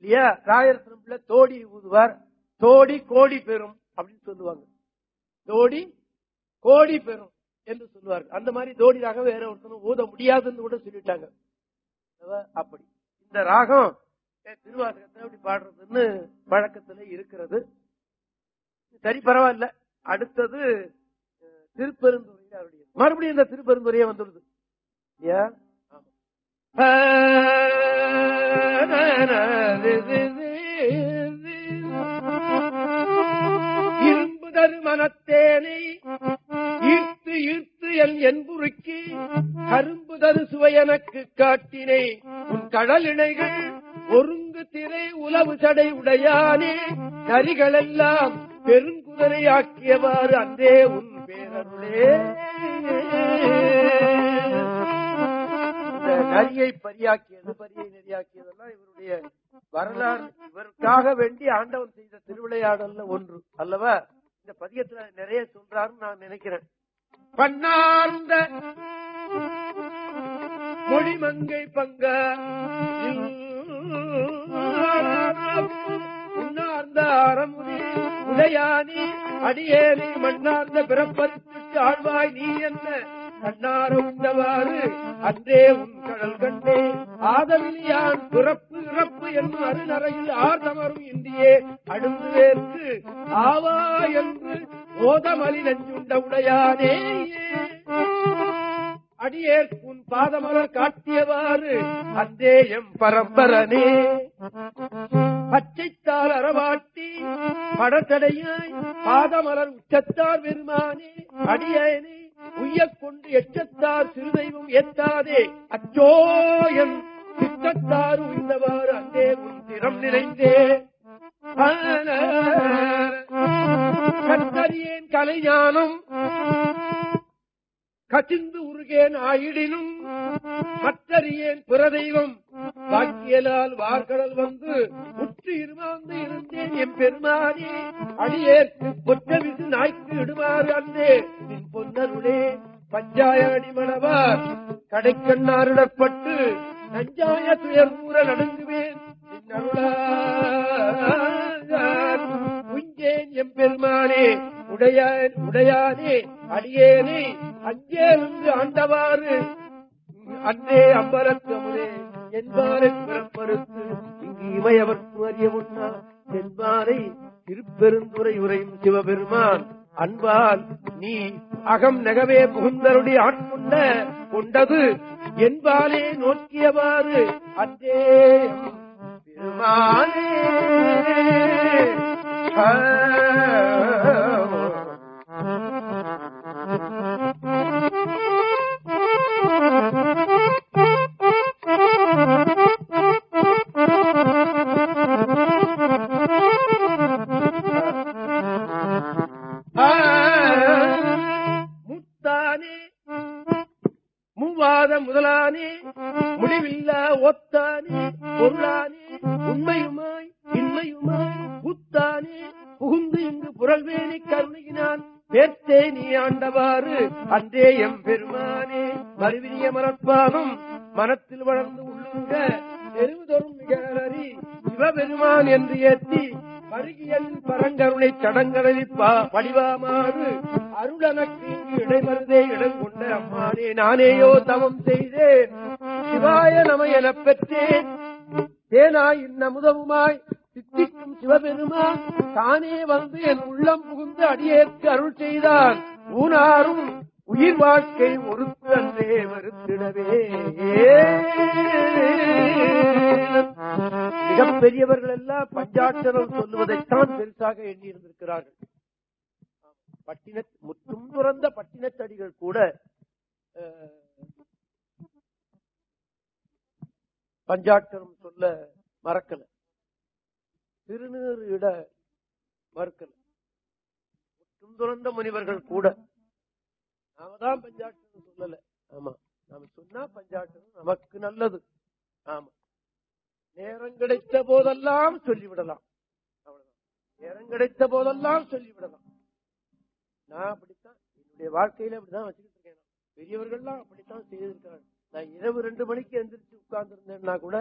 இல்லையா? ராயரத்னம் தோடி ஊதுவார். தோடி கோடி பெறும் அப்படின்னு சொல்லுவாங்க. தோடி கோடி பெறும் என்று சொல்லுவார்கள் அந்த மாதிரி தோடி ராகம் வேற ஒருத்தனும் ஊத முடியாதுன்னு கூட சொல்லிட்டாங்க. அப்படி. இந்த ராகம் திருவாசகத்தை அப்படி பாடுறதுன்னு வழக்கத்துல இருக்கிறது. சரி பரவாயில்ல. அடுத்தது அஹ், திருப்பெருந்துறை அவருடைய மறுபடியும் இந்த திருப்பெருந்துறையே வந்துடுது. இல்லையா? இரும்பு தரு மனத்தேனை ஈர்த்து ஈர்த்து என் என்புருக்கி கரும்பு தரு சுவை எனக்கு காட்டினை. உன் கடல் ஒருங்கு திரை உளவு சடை உடையானே. கரிகளெல்லாம் பெருங்குதிரையாக்கியவாறு அன்றே உன் பேரருளே. நரியை பரியாக்கியது பரியை நெறியாக்கியதெல்லாம் இவருடைய வரலாறு. இவருக்காக வேண்டி ஆண்டவன் செய்த திருவிளையாடல்ல ஒன்று அல்லவா? இந்த பதியத்துல நிறைய சொல்றாருன்னு நான் நினைக்கிறேன். பண்ணார்ந்த மொழிமங்கை பங்க. உடையானி அடியேனி மண்ணார்ந்த பிறப்பருக்கு ஆழ்வாய் நீ என்ன? கண்ணார உண்டவாறு அன்றே உன் கடல் கண்டே. ஆதவிலியான் பிறப்பு இறப்பு என்னும் அருநறையில் ஆர்தமரும் இந்தியே. அடுந்துவேற்கு ஆவா என்று ஓதமலி நஞ்சுண்ட உடையானே. அடியே உன் பாதமலர் காட்டியவாறு அந்தே எம் பரம்பரனே. பச்சைத்தால் அறவாட்டி படத்தடையாய் பாதமலர் உச்சத்தார் பெருமானே அடியேனே உய்யக் கொண்டு எச்சத்தார் சிறுதெய்வம் ஏத்தாதே அச்சோ என் சித்தத்தார் உய்ந்தவாறு அந்தே உன் திறம் நிறைந்தே. கத்தரியேன் கலைஞானம். கசிந்து உருகேன் ஆயிடினும் மற்றறியேன் பிறதெய்வம். வாக்கியலால் வார்கடல் வந்து உற்று இருமாந்து இருந்தேன் என் பெருமானே. அடியேற்கு பொற்றவிசு நாய்க்கு இடுமாறு அன்றே என் பொன்னருளே பஞ்சாய மணவார் கடைக்கண்ணாரிடப்பட்டு நஞ்சாய துயர் கூற நடுங்குவேன் நின் உஞ்சேன் எம் பெருமானே. உடையான் உடையானே. அடியேனே. அஞ்சே இருந்து ஆண்டவாறு அன்னே அம்பலத்தமுதே என்பாரை பிறப்பறுத்து இங்கு இமையவர்க்கு அறிய முன்னா என்பாரை திருப்பெருந்துரை உரையும் சிவபெருமான். அன்பால் நீ அகம் நகவே புகுந்தருடைய ஆட்கொண்ட கொண்டது என்பாலே நோக்கியவாறு. அன்றே பெருமானே சிறிய மரப்பாதம் மனத்தில் வளர்ந்து உள்ளுங்க தெருவுதொரும் மிகரி சிவபெருமான் என்று ஏற்றி மருகியல் பரங்கருணை சடங்கடலில் வடிவாமாறு அருளனக்கு இங்கு இடைமருதே இடம் கொண்ட அம்மானே நானேயோ தவம் செய்தேன். சிவாய நம எனப் பெற்றேன். தேனாய் இன்னமுதவுமாய் சித்திக்கும் சிவபெருமான் தானே வந்து என் உள்ளம் புகுந்து அடியேற்கு அருள் செய்தான். ஊனாரும் உயிர் வாழ்க்கை ஒருத்து அன்றே வருத்திடவே மிகப்பெரியவர்கள் எல்லாம் பஞ்சாட்சரம் சொல்லுவதைத்தான் பெருசாக எண்ணியிருந்திருக்கிறார்கள். பட்டின முற்றும் துறந்த பட்டினத்தடிகள் கூட பஞ்சாட்சரம் சொல்ல மறக்கல. திருநீறு இட மறுக்கல. முற்றும் துறந்த முனிவர்கள் கூட நாம தான் பஞ்சாட்சரம் சொல்லல. ஆமா. நாம சொன்னா பஞ்சாட்சரம் நமக்கு நல்லது. ஆமா. நேரம் கிடைத்த போதெல்லாம் சொல்லிவிடலாம். அவ்வளவுதான். நேரம் கிடைத்த போதெல்லாம் சொல்லிவிடலாம். நான் அப்படித்தான். என்னுடைய வாழ்க்கையில அப்படிதான் வச்சுக்கிட்டு இருக்கேன் பெரியவர்கள்லாம் அப்படித்தான் செய்திருக்காங்க நான் இரவு ரெண்டு மணிக்கு எந்திரிச்சு உட்கார்ந்து இருந்தேன்னா கூட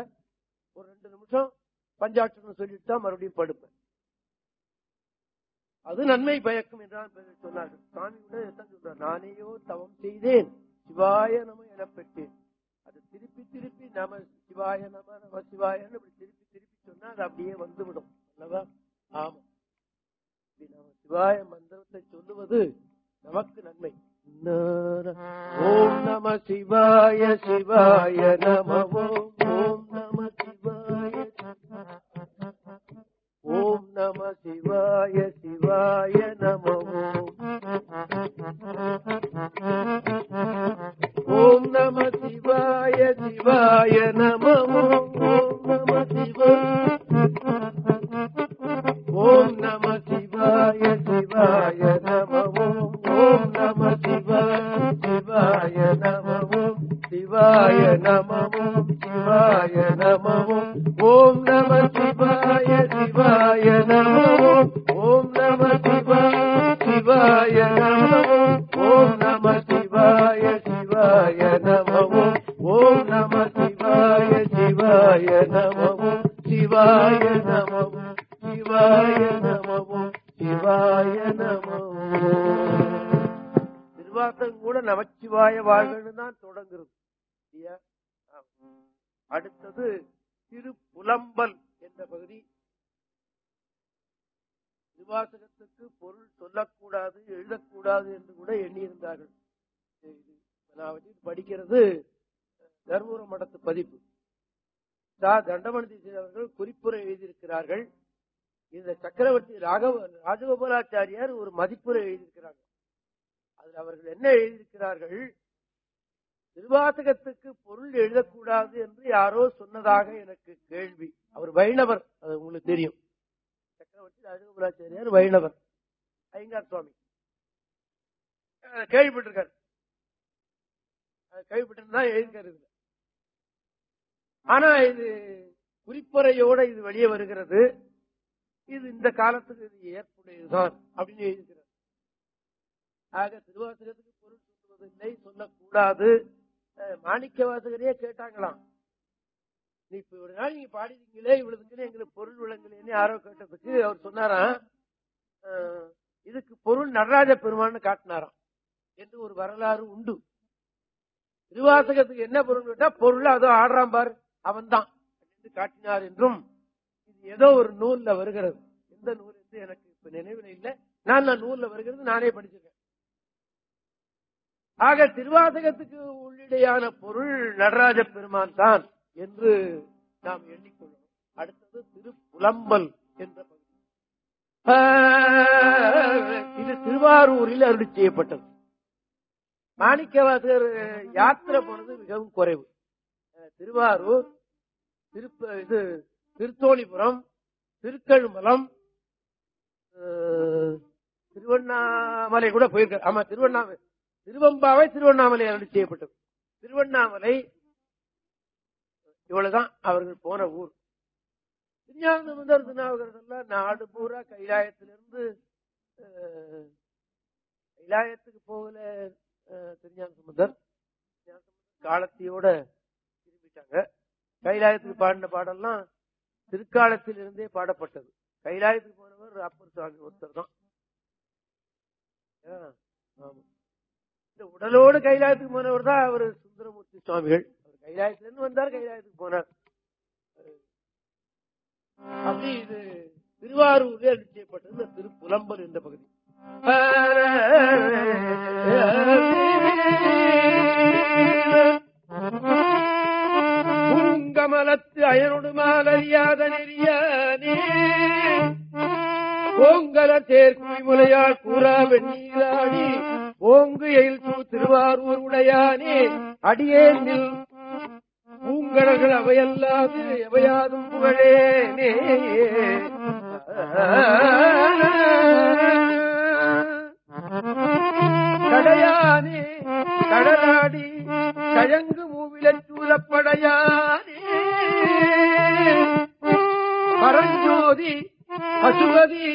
ஒரு ரெண்டு நிமிஷம் பஞ்சாட்சரம் சொல்லிட்டு தான் மறுபடியும் படுப்பேன். அது நன்மை பயக்கும் என்றான் பிறர் சொன்னார்கள். சாமி கூட எத்தான் நானேயோ தவம் செய்தேன். சிவாய நம எனப்பட்டேன் அது திருப்பி திருப்பி நம சிவாய நம நம சிவாயன்னு இப்படி திருப்பி திருப்பி சொன்னா அது அப்படியே வந்துவிடும். அல்லவா? ஆமா நம்ம சிவாய மந்திரத்தை சொல்லுவது நமக்கு நன்மை. ஓம் நம சிவாய சிவாய நம ஓம் ஓம் நம சிவாய ஓம் நம சிவாய சிவாய நமோ ஓம் நம சிவாய சிவாய நமோ ஓம் நம சிவாய ஓம் நம சிவாய சிவாய நமோ ஓம் நம சிவாய சிவாய நமோ சிவாய நமோ சிவாய நம ஓம் நம சிவாய சிவாய நம ஓம் நம சிவாய சிவாய நம ஓம் நம சிவாய சிவாய நம ஓம் நம சிவாய சிவாய நம சிவாய நம சிவாய நமோ சிவாய நமோ திருவாசகம் கூட நமச்சிவாய வாழ்கன்னு தான் தொடங்குறது. இல்லையா? அடுத்தது திருப்புலம்பல் என்ற பகுதி. திருவாசகத்துக்கு பொருள் சொல்லக்கூடாது எழுதக்கூடாது என்று கூட எண்ணியிருந்தார்கள். நான் படிக்கிறது தர்மபுரம் மடத்து பதிப்பு. சா தண்டமணி அவர்கள் குறிப்புரை எழுதியிருக்கிறார்கள். இந்த சக்கரவர்த்தி ராகவ ராஜகோபாலாச்சாரியார் ஒரு மதிப்புரை எழுதியிருக்கிறார்கள். அதில் அவர்கள் என்ன எழுதியிருக்கிறார்கள்? திருவாசகத்துக்கு பொருள் எழுதக்கூடாது என்று யாரோ சொன்னதாக எனக்கு கேள்வி. அவர் வைணவர் அது உங்களுக்கு தெரியும். சக்கரவர்த்தி அழகுபுராச்சாரியார் வைணவர் ஐயங்கார் சுவாமி. கேள்விப்பட்டிருக்காரு. கேள்விப்பட்டிருந்தா எழுதியிருக்காரு ஆனா இது குறிப்பறையோட இது வெளியே வருகிறது. இது இந்த காலத்துக்கு இது ஏற்புடையதுதான் அப்படின்னு எழுதிக்கிறார் ஆக திருவாசகத்துக்கு பொருள் சொல்லுவதில்லை சொல்லக்கூடாது. மாணிக்க வாசகரையே கேட்டாங்களாம். நீ இப்ப ஒரு நாள் நீங்க பாடினீங்களே இவ்வளவுக்குன்னு எங்களுக்கு பொருள் விளங்கலேன்னு யாரோ கேட்டதுக்கு அவர் சொன்னாராம். இதுக்கு பொருள் நடராஜ பெருமான்னு காட்டினாராம். என்று ஒரு வரலாறு உண்டு. திருவாசகத்துக்கு என்ன பொருள் கேட்டா பொருள் அதோ ஆடுறான் பாரு அவன்தான் தான் காட்டினார் என்றும் இது ஏதோ ஒரு நூல்ல வருகிறது. எந்த நூல் என்று எனக்கு இப்ப நினைவில் இல்லை. நான் நான் நூல்ல வருகிறது நானே படிச்சிருக்கேன். ஆக திருவாசகத்துக்கு உள்ளிடையான பொருள் நடராஜ பெருமான் தான் என்று நாம் எண்ணிக்கொள்ளும் அடுத்தது திருப்புலம்பல் என்ற ஆஹ், இது திருவாரூரில் அருளி செய்யப்பட்டது. மாணிக்கவாசகர் யாத்திரை போனது மிகவும் குறைவு. திருவாரூர் திருப்ப இது திருத்தோணிபுரம் திருக்கழுமலம் திருவண்ணாமலை கூட போயிருக்காரு. ஆமா திருவண்ணாமலை. திருவம்பாவை திருவண்ணாமலை அருளி செய்யப்பட்டது. திருவண்ணாமலை இவ்வளவுதான் அவர்கள் போன ஊர். திருஞானந்தர் திருநாவுக்கரசர் எல்லாம் நாடு பூரா கைலாயத்திலிருந்து கைலாயத்துக்கு போகல அஹ், திருஞான சுமந்தர் காலத்தையோட திரும்பிட்டாங்க. கைலாயத்துக்கு பாடின பாடல்லாம் திருக்காலத்தில் இருந்தே பாடப்பட்டது. கைலாயத்துக்கு போனவர் அப்பர் சுவாமி ஒருத்தர் தான் ஆமா. இந்த உடலோடு கைலாயத்துக்கு போனவர் தான் அவர் சுந்தரமூர்த்தி சுவாமிகள். அவர் கைலாயத்திலிருந்து வந்தார் கைலாயத்துக்கு போனார். அப்படி இது திருவாரூர்ல நிச்சயப்பட்டது இந்த திருப்புலம்பல் என்ற பகுதி. பூங்கமலத்து அயனொடு மாலறியாத நெறியானே ஓங்கல தேர்க்குய் முலையால் கூறா வெண்ணீராடி ஓங்கு எழுத்து திருவாரூர் உடையானே அடியேனில் பூங்கடல்கள் அவையல்லாது எவையாதும் புகழேனே. கடையானே கடலாடி கழங்கு மூவிலச் சூழப்படையானே பரஞ்சோதி பசுபதி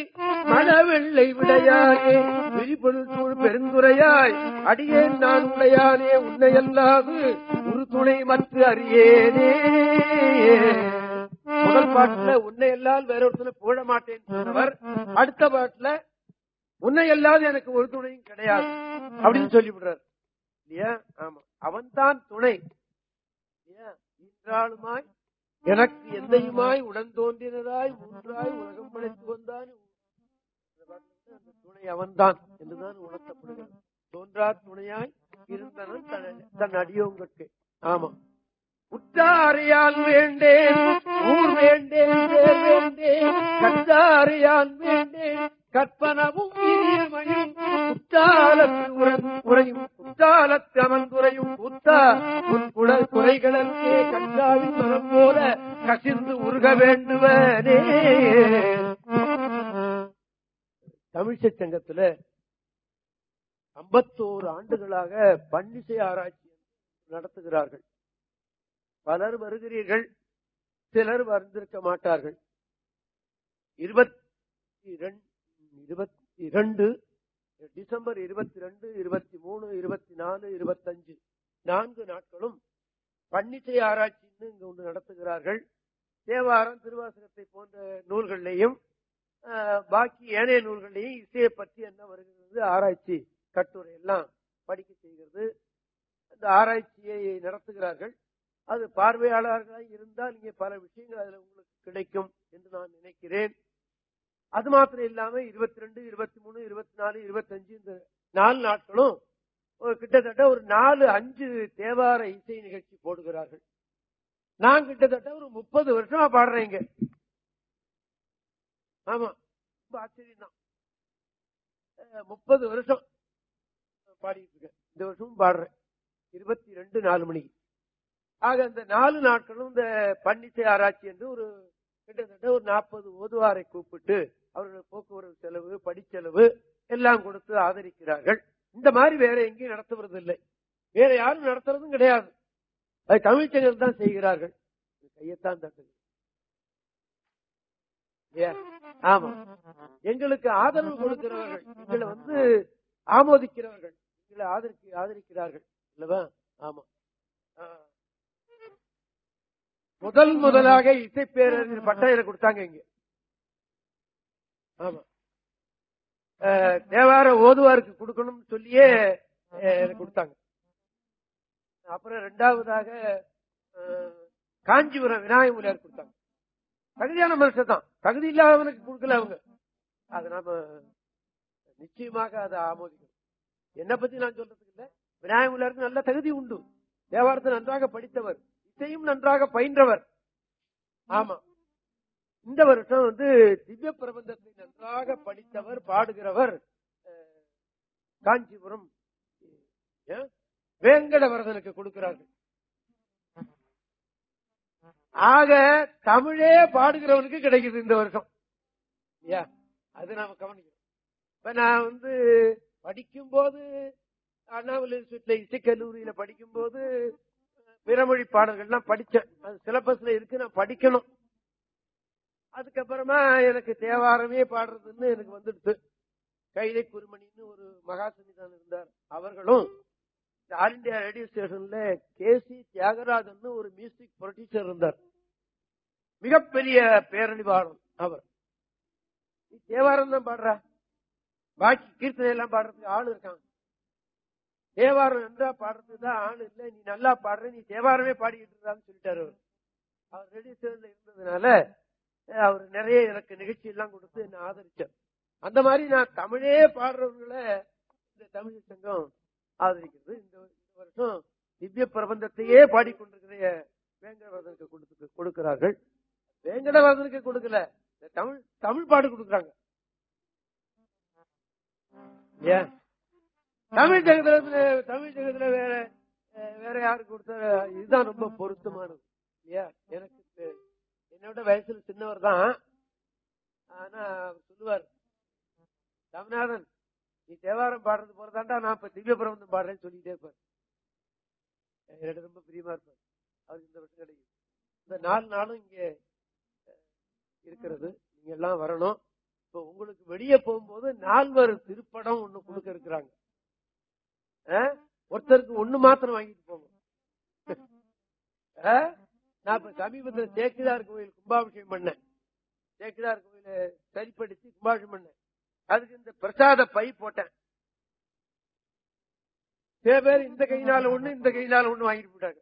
மனவெள்ளை விடையானே விரிபொருள் சூழ் பெருந்துரையாய் அடியேன் நான் உடையானே உன்னையல்லாது ஒரு துணை மற்ற அறியேனே. முதல் பாட்டுல உன்னை எல்லாம் வேற ஒருத்தனை போட மாட்டேன் சொன்னவர் அடுத்த பாட்டுல உன்னை அல்லாது எனக்கு ஒரு துணையும் கிடையாது அப்படின்னு சொல்லிவிடுறார். இல்லையா? ஆமா. அவன்தான் துணை. இல்லையா? இன்றாளுமாய் எனக்கு எந்தையுமாய் உடன் தோன்றினதாய் மூன்றாய் உலகம் படைத்து வந்தான் அந்த துணை அவன்தான் என்றுதான் உணர்த்தப்படுகிறது. தோன்றா துணையாய் இருந்தனன் தன்- அடியோங்கட்கு ஆமா. உற்றாரையால் வேண்டேன் ஊர் வேண்டேன் பேர் வேண்டேன் கற்றாரையால் வேண்டேன் கற்பனவும் இனியமையும் குற்றாலத்து உரையும் குற்றாலத்து அமர்ந்துரையும் உத்தா உன் குட குறைகளே கண்டாவின் மனம் போல கசிந்து உருக வேண்டுவனே. தமிழ்ச்ச சங்கத்துல ஐம்பத்தோரு ஆண்டுகளாக பன்னிசை ஆராய்ச்சி நடத்துகிறார்கள். பலர் வருகிறீர்கள் சிலர் வந்திருக்க மாட்டார்கள். இருபத்தி இருபத்தி இரண்டு டிசம்பர் இருபத்தி ரெண்டு இருபத்தி மூணு இருபத்தி நாலு இருபத்தஞ்சு நான்கு நாட்களும் பன்னிசை ஆராய்ச்சின்னு இங்க ஒன்று நடத்துகிறார்கள். தேவாரம் திருவாசகத்தை போன்ற நூல்கள்லையும் பாக்கி ஏனைய நூல்களையும் இசையை பற்றி என்ன வருகிறது ஆராய்ச்சி கட்டுரை எல்லாம் படிக்க செய்கிறது. அந்த ஆராய்ச்சியை நடத்துகிறார்கள். அது பார்வையாளர்களாக இருந்தால் இங்கே பல விஷயங்கள் அதுல உங்களுக்கு கிடைக்கும் என்று நான் நினைக்கிறேன். அது மாத்திரம் இல்லாம இருபத்தி ரெண்டு இருபத்தி மூணு இருபத்தி நாலு இருபத்தஞ்சு இந்த நாலு நாட்களும் கிட்டத்தட்ட ஒரு நாலு அஞ்சு தேவார இசை நிகழ்ச்சி போடுகிறார்கள். நான் கிட்டத்தட்ட ஒரு முப்பது வருஷமா பாடுறேங்க ஆமா. ரொம்ப ஆச்சரியம் தான் முப்பது வருஷம் பாடிட்டு இருக்கேன். இந்த வருஷமும் பாடுறேன். இருபத்தி ரெண்டு நாலு மணிக்கு. ஆக இந்த நாலு நாட்களும் இந்த பன்னிசை ஆராய்ச்சி என்று ஒரு கிட்டத்தட்ட ஒரு நாற்பது ஓதுவாரை கூப்பிட்டு அவர்கள் போக்குவரத்து செலவு படிச்செலவு எல்லாம் கொடுத்து ஆதரிக்கிறார்கள். இந்த மாதிரி வேற எங்கேயும் நடத்துவது இல்லை வேற யாரும் நடத்துறதும் கிடையாது. அது தமிழ்ச்சங்கள் தான் செய்கிறார்கள். கையத்தான் தட்டுது ஆமா. எங்களுக்கு ஆதரவு கொடுக்கிறவர்கள் எங்களை வந்து ஆமோதிக்கிறவர்கள் எங்களை ஆதரிக்க ஆதரிக்கிறார்கள். இல்லவா? ஆமா. முதல் முதலாக இசை பேரறிஞர் பட்டம் கொடுத்தாங்க இங்க. ஆமா. தேவார ஓதுவாருக்கு கொடுக்கணும்னு சொல்லியே எனக்கு கொடுத்தாங்க. அப்புறம் ரெண்டாவதாக காஞ்சிபுரம் விநாயகமுலையார் கொடுத்தாங்க. தகுதியான மனுஷன் தான் தகுதி இல்லாதவனுக்கு கொடுக்கல அவங்க. அது நாம நிச்சயமாக அதை ஆமோதிக்கணும். என்னை பத்தி நான் சொல்றதுக்கு இல்ல. விநாயகமுள்ளருக்கு நல்ல தகுதி உண்டு. தேவாரத்தை நன்றாக படித்தவர். இசையும் நன்றாக பயின்றவர். ஆமா. இந்த வருஷம் வந்து திவ்ய பிரபந்தத்தை நன்றாக படித்தவர் பாடுகிறவர் காஞ்சிபுரம் ஏன்? வேங்கடவரதனுக்கு கொடுக்கிறார்கள். ஆக தமிழே பாடுகிறவனுக்கு கிடைக்குது இந்த வருஷம். அது நாம கவனிக்கணும். இப்ப நான் வந்து படிக்கும்போது அண்ணாமலை யூனிவர்சிட்டியில இசைக்கல்லூரியில படிக்கும்போது பிறமொழி பாடல்கள்லாம் படிச்சேன். அது சிலபஸ்ல இருக்கு நான் படிக்கணும். அதுக்கப்புறமா எனக்கு தேவாரமே பாடுறதுன்னு எனக்கு வந்துடுது கைதை குருமணின்னு ஒரு மகாசன்னிதான் இருந்தார். அவர்களும் ஆல் இந்தியா ரேடியோ ஸ்டேஷன்ல கே சி தியாகராஜன் ஒரு மியூசிக் ப்ரொடியூசர் இருந்தார். மிகப்பெரிய பேரணிவாளன் அவர். நீ தேவாரம் தான் பாடுற. பாக்கி கீர்த்தனை எல்லாம் பாடுறதுக்கு ஆள் இருக்காங்க. தேவாரம் நன்றா பாடுறதுதான் ஆள் இல்லை. நீ நல்லா பாடுற நீ தேவாரமே பாடிக்கிட்டு இருந்தான்னு சொல்லிட்டாரு அவர். அவர் ரேடியோ ஸ்டேஷன்ல இருந்ததுனால அவர் நிறைய எனக்கு நிகழ்ச்சி எல்லாம் கொடுத்து என்ன ஆதரிச்சார். அந்த மாதிரி நான் தமிழே பாடுறவர்களை இந்த தமிழ் சங்கம் ஆதரிக்கிறது. இந்த வருஷம் திவ்ய பிரபந்தத்தையே பாடிக்கொண்டிருக்கிற வேங்கடவர்தனுக்கு கொடுத்து கொடுக்கிறார்கள். வேங்கடவர்தனுக்கு கொடுக்கல. தமிழ் தமிழ் பாடு கொடுக்குறாங்க. தமிழ் ஜெகத்துல தமிழ் ஜெகத்துல வேற வேற யாருக்கு கொடுத்த இதுதான் ரொம்ப பொருத்தமானது. இல்லையா? எனக்கு என்னோட வயசுல சின்னவர் தான். ஆனா அவர் சொல்லுவார் ராமநாதன் நீ தேவாரம் பாடுறது போறதாண்டா நான் இப்ப திவ்ய பிரபந்தம் பாடுறேன்னு சொல்லிட்டே இருப்பார். எனக்கு ரொம்ப பிரியமா இருப்பார். அவருக்கு இந்த வருஷம் கிடைக்கும். இந்த நாலு நாளும் இங்க இருக்கிறது. நீங்க எல்லாம் வரணும். இப்ப உங்களுக்கு வெளியே போகும்போது நால்வர் திருப்படம் ஒண்ணு கொடுக்க இருக்கிறாங்க. ஒருத்தருக்கு ஒண்ணு மாத்திரம் வாங்கிட்டு போங்க. நான் இப்ப சமீபத்துல சேக்கிதார் கோயில் கும்பாபிஷேகம் பண்ணேன். சேக்கிதார் கோயில சரிப்படுத்தி கும்பாபிஷேகம் பண்ணேன். அதுக்கு இந்த பிரசாத பை போட்டேன். சில பேர் இந்த கையினால ஒண்ணு இந்த கையினால ஒண்ணு வாங்கிட்டு போட்டாங்க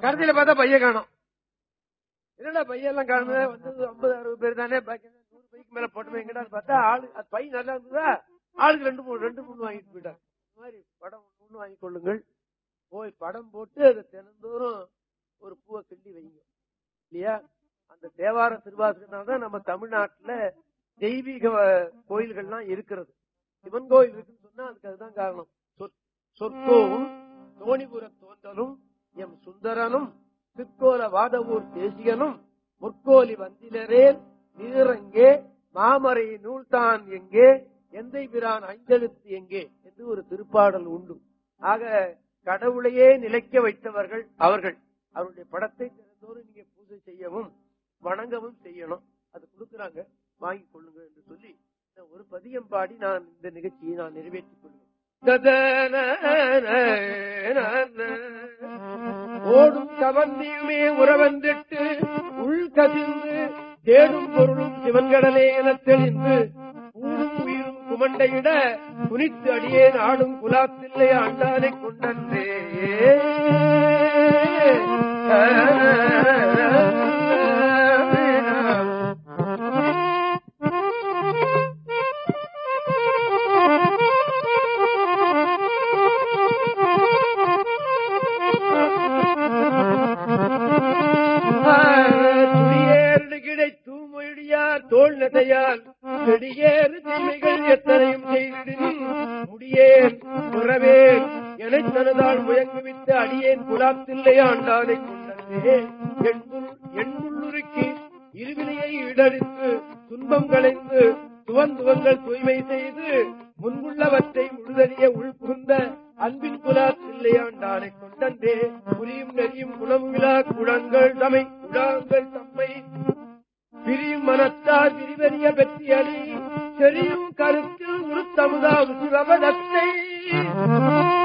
கடைசியில பார்த்தா பைய காணும். என்னடா பையெல்லாம் காணுமே? வந்து ஐம்பது அறுபது பேர் தானே. பாக்கி நூறு பைக்கு மேல போட்டு எங்கடா பார்த்தா ஆளு அது பை நல்லா இருந்ததா? ஆளுக்கு ரெண்டு மூணு ரெண்டு மூணு வாங்கிட்டு போயிட்டாங்க. இந்த மாதிரி படம் ஒண்ணு வாங்கி கொள்ளுங்கள். போய் படம் போட்டு அதை தினந்தோறும் ஒரு பூவை கிண்டி வைங்க இல்லையா? அந்த தேவார திருவாசகனால தான் நம்ம தமிழ்நாட்டுல தெய்வீக கோயில்கள்லாம் இருக்கிறது. சிவன் கோயில் இருக்குன்னு சொன்னா அதுக்கு அதுதான் காரணம். சொற்கோவும் தோணிபுர தோன்றலும் எம் சுந்தரனும் திருக்கோல வாதவூர் தேசியனும் முற்கோலி வந்திலரேல் நீரங்கே மாமரை நூல்தான் எங்கே எந்தை பிரான் ஐந்தெழுத்து எங்கே என்று ஒரு திருப்பாடல் உண்டு. ஆக கடவுளையே நிலைக்க வைத்தவர்கள் அவர்கள். அவருடைய படத்தை தினந்தோறும் நீங்க பூஜை செய்யவும் வணங்கவும் செய்யணும். அது கொடுக்கறாங்க. வாங்கிக் கொள்ளுங்க என்று சொல்லி ஒரு பதியம் பாடி நான் இந்த நிகழ்ச்சியை நான் நிறைவேற்றிக் கொள்வேன் ஓடும் கவர்ந்தியுமே உறவந்திட்டு உள் கசிந்து தேடும் பொருளும் சிவன்கடலே என தெளிந்து கூடும் உயிரும் குமண்டையிட துணித்து அடியே நாடும் குலாத்தில்லை ஆண்டானை கொண்டன்றே. தூமொழியார் தோல் நதையால் செடியேறு தீமைகள் எத்தனையும் செய்திடினும் முடியேன் புறவேன் எனத் தனதால் முயங்குவித்த அடியேன் குலாத்தில்லை ஆண்டானை கொண்டே எண்புள் இருவினையை இடடித்து துன்பம் களைந்து துவந்துவங்கள் தூய்மை செய்து முன்புள்ளவற்றை முழுதறிய உள்புகுந்த அன்பின் குலாத்தில்லையாண்டானை கொண்டந்தே. புரியும் நெறியும் குணமுவிழா குணங்கள் தமை குழாங்கள் தம்மை. பிரியும் மனத்தார் விரிவறிய வெற்றியறி செறியும் கருத்தில் உருத்தமுதா உசுரவதத்தை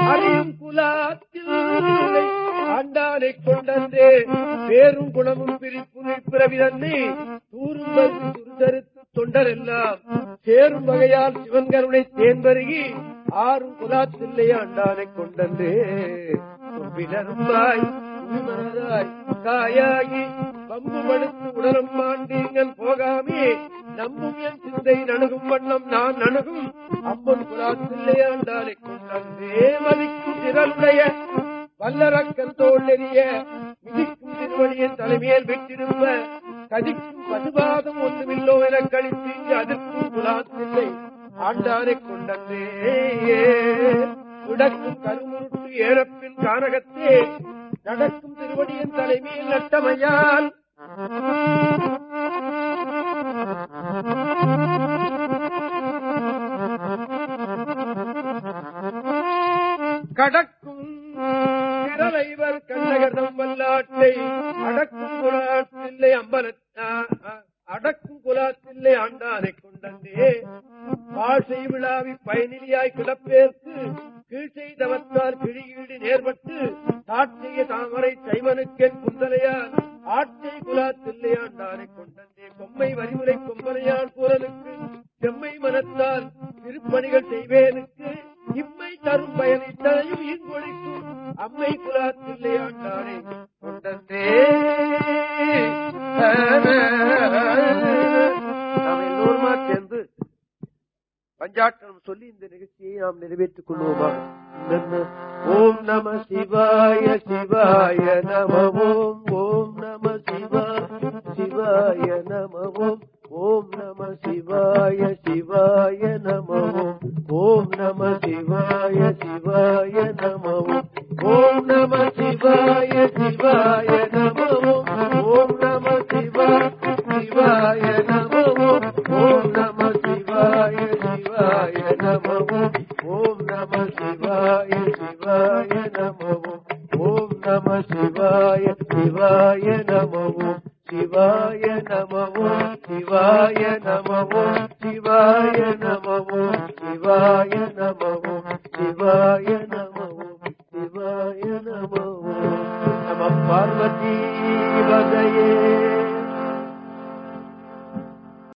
அறியும் குலாத்தில் ஆண்டானை கொண்டே பேரும் குணமும் பிரிப்பு பிறவிதன்னை தூரும் வந்து தொண்டர் எல்லாம் சேரும் வகையால் சிவன்கருணை தேன்பருகி ஆறும் குலாத்தில்லை ஆண்டானை கொண்டே பினரும்பாய் உள்மனதாய் காயாகி பம்பு உடலும் மாண்டீங்கள் போகாமே நம்பும் என் சிந்தை நணுகும் வண்ணம் நான் நணுகும். அப்பன் குலாத்தில்லையாண்டாலை கொண்டே மதிக்கும் திறனுடைய வல்லரக்கத்தோடு தோல் எறிய மிதிக்கும் திருவழியின் தலைமையில் விட்டிருப்ப கதிக்கும் மதுபாதம் ஒன்றுமில்லோ என கழித்து அதற்கும் அதிர்க்கும் குலாத்தில்லை. ஆண்டானை கொண்டே உடக்கும் கருமுருட்டு ஏறப்பின் காரகத்தே நடக்கும் திருவடியின் தலைமையில் நட்டமையால் கடக்கும் தலைவர் கண்ணகர்தம் வல்லாட்டை அடக்கும் குலாத்தில்லை அம்பலத்தா அடக்கும் குலாத்தில்லை ஆண்டானை கொண்டே பாசை விழாவி பயனிலியாய் கிடப்பேற்கு கீழ் செய்தவத்தார் கிழியீடு நேர்பட்டு தாட்சிய தாமரை சைமனுக்கென் குந்தலையால் ஆட்சை குலாத்தில்லை ஆண்டாரை கொண்டே கொம்மை வரிமுறை கொம்பனையான் பூரனுக்கு செம்மை மனத்தால் திருப்பணிகள் செய்வேனுக்கு இம்மை தரும் பயனை தனையும் இங்கொழிக்கும் அம்மை குலாத்தில்லை ஆண்டாரை கொண்டே நாம் எல்லோருமா சேர்ந்து பஞ்சாட்டம் சொல்லி இந்த நிகழ்ச்சியை நாம் நிறைவேற்றிக் கொள்வோமா? ஓம் நம சிவாய சிவாய நம ஓம் ஓம் நம சிவா சிவாய நம ஓம். ஓம் நம சிவாய சிவாய நம ஓம் நம சிவாய சிவாய நம ஓம் நம சிவாய சிவாய நம ஓம் நம சிவா சிவாய நம ஓம் நம சிவாய சிவாய நம ஓம் நம சிவாய சிவாய நம ஓம் நம சிவாய சிவாய நம ஓம் சிவாய நம ஓம் சிவாய நம ஓம் சிவாய நம ஓம் சிவாய நம ஓம் சிவாய நம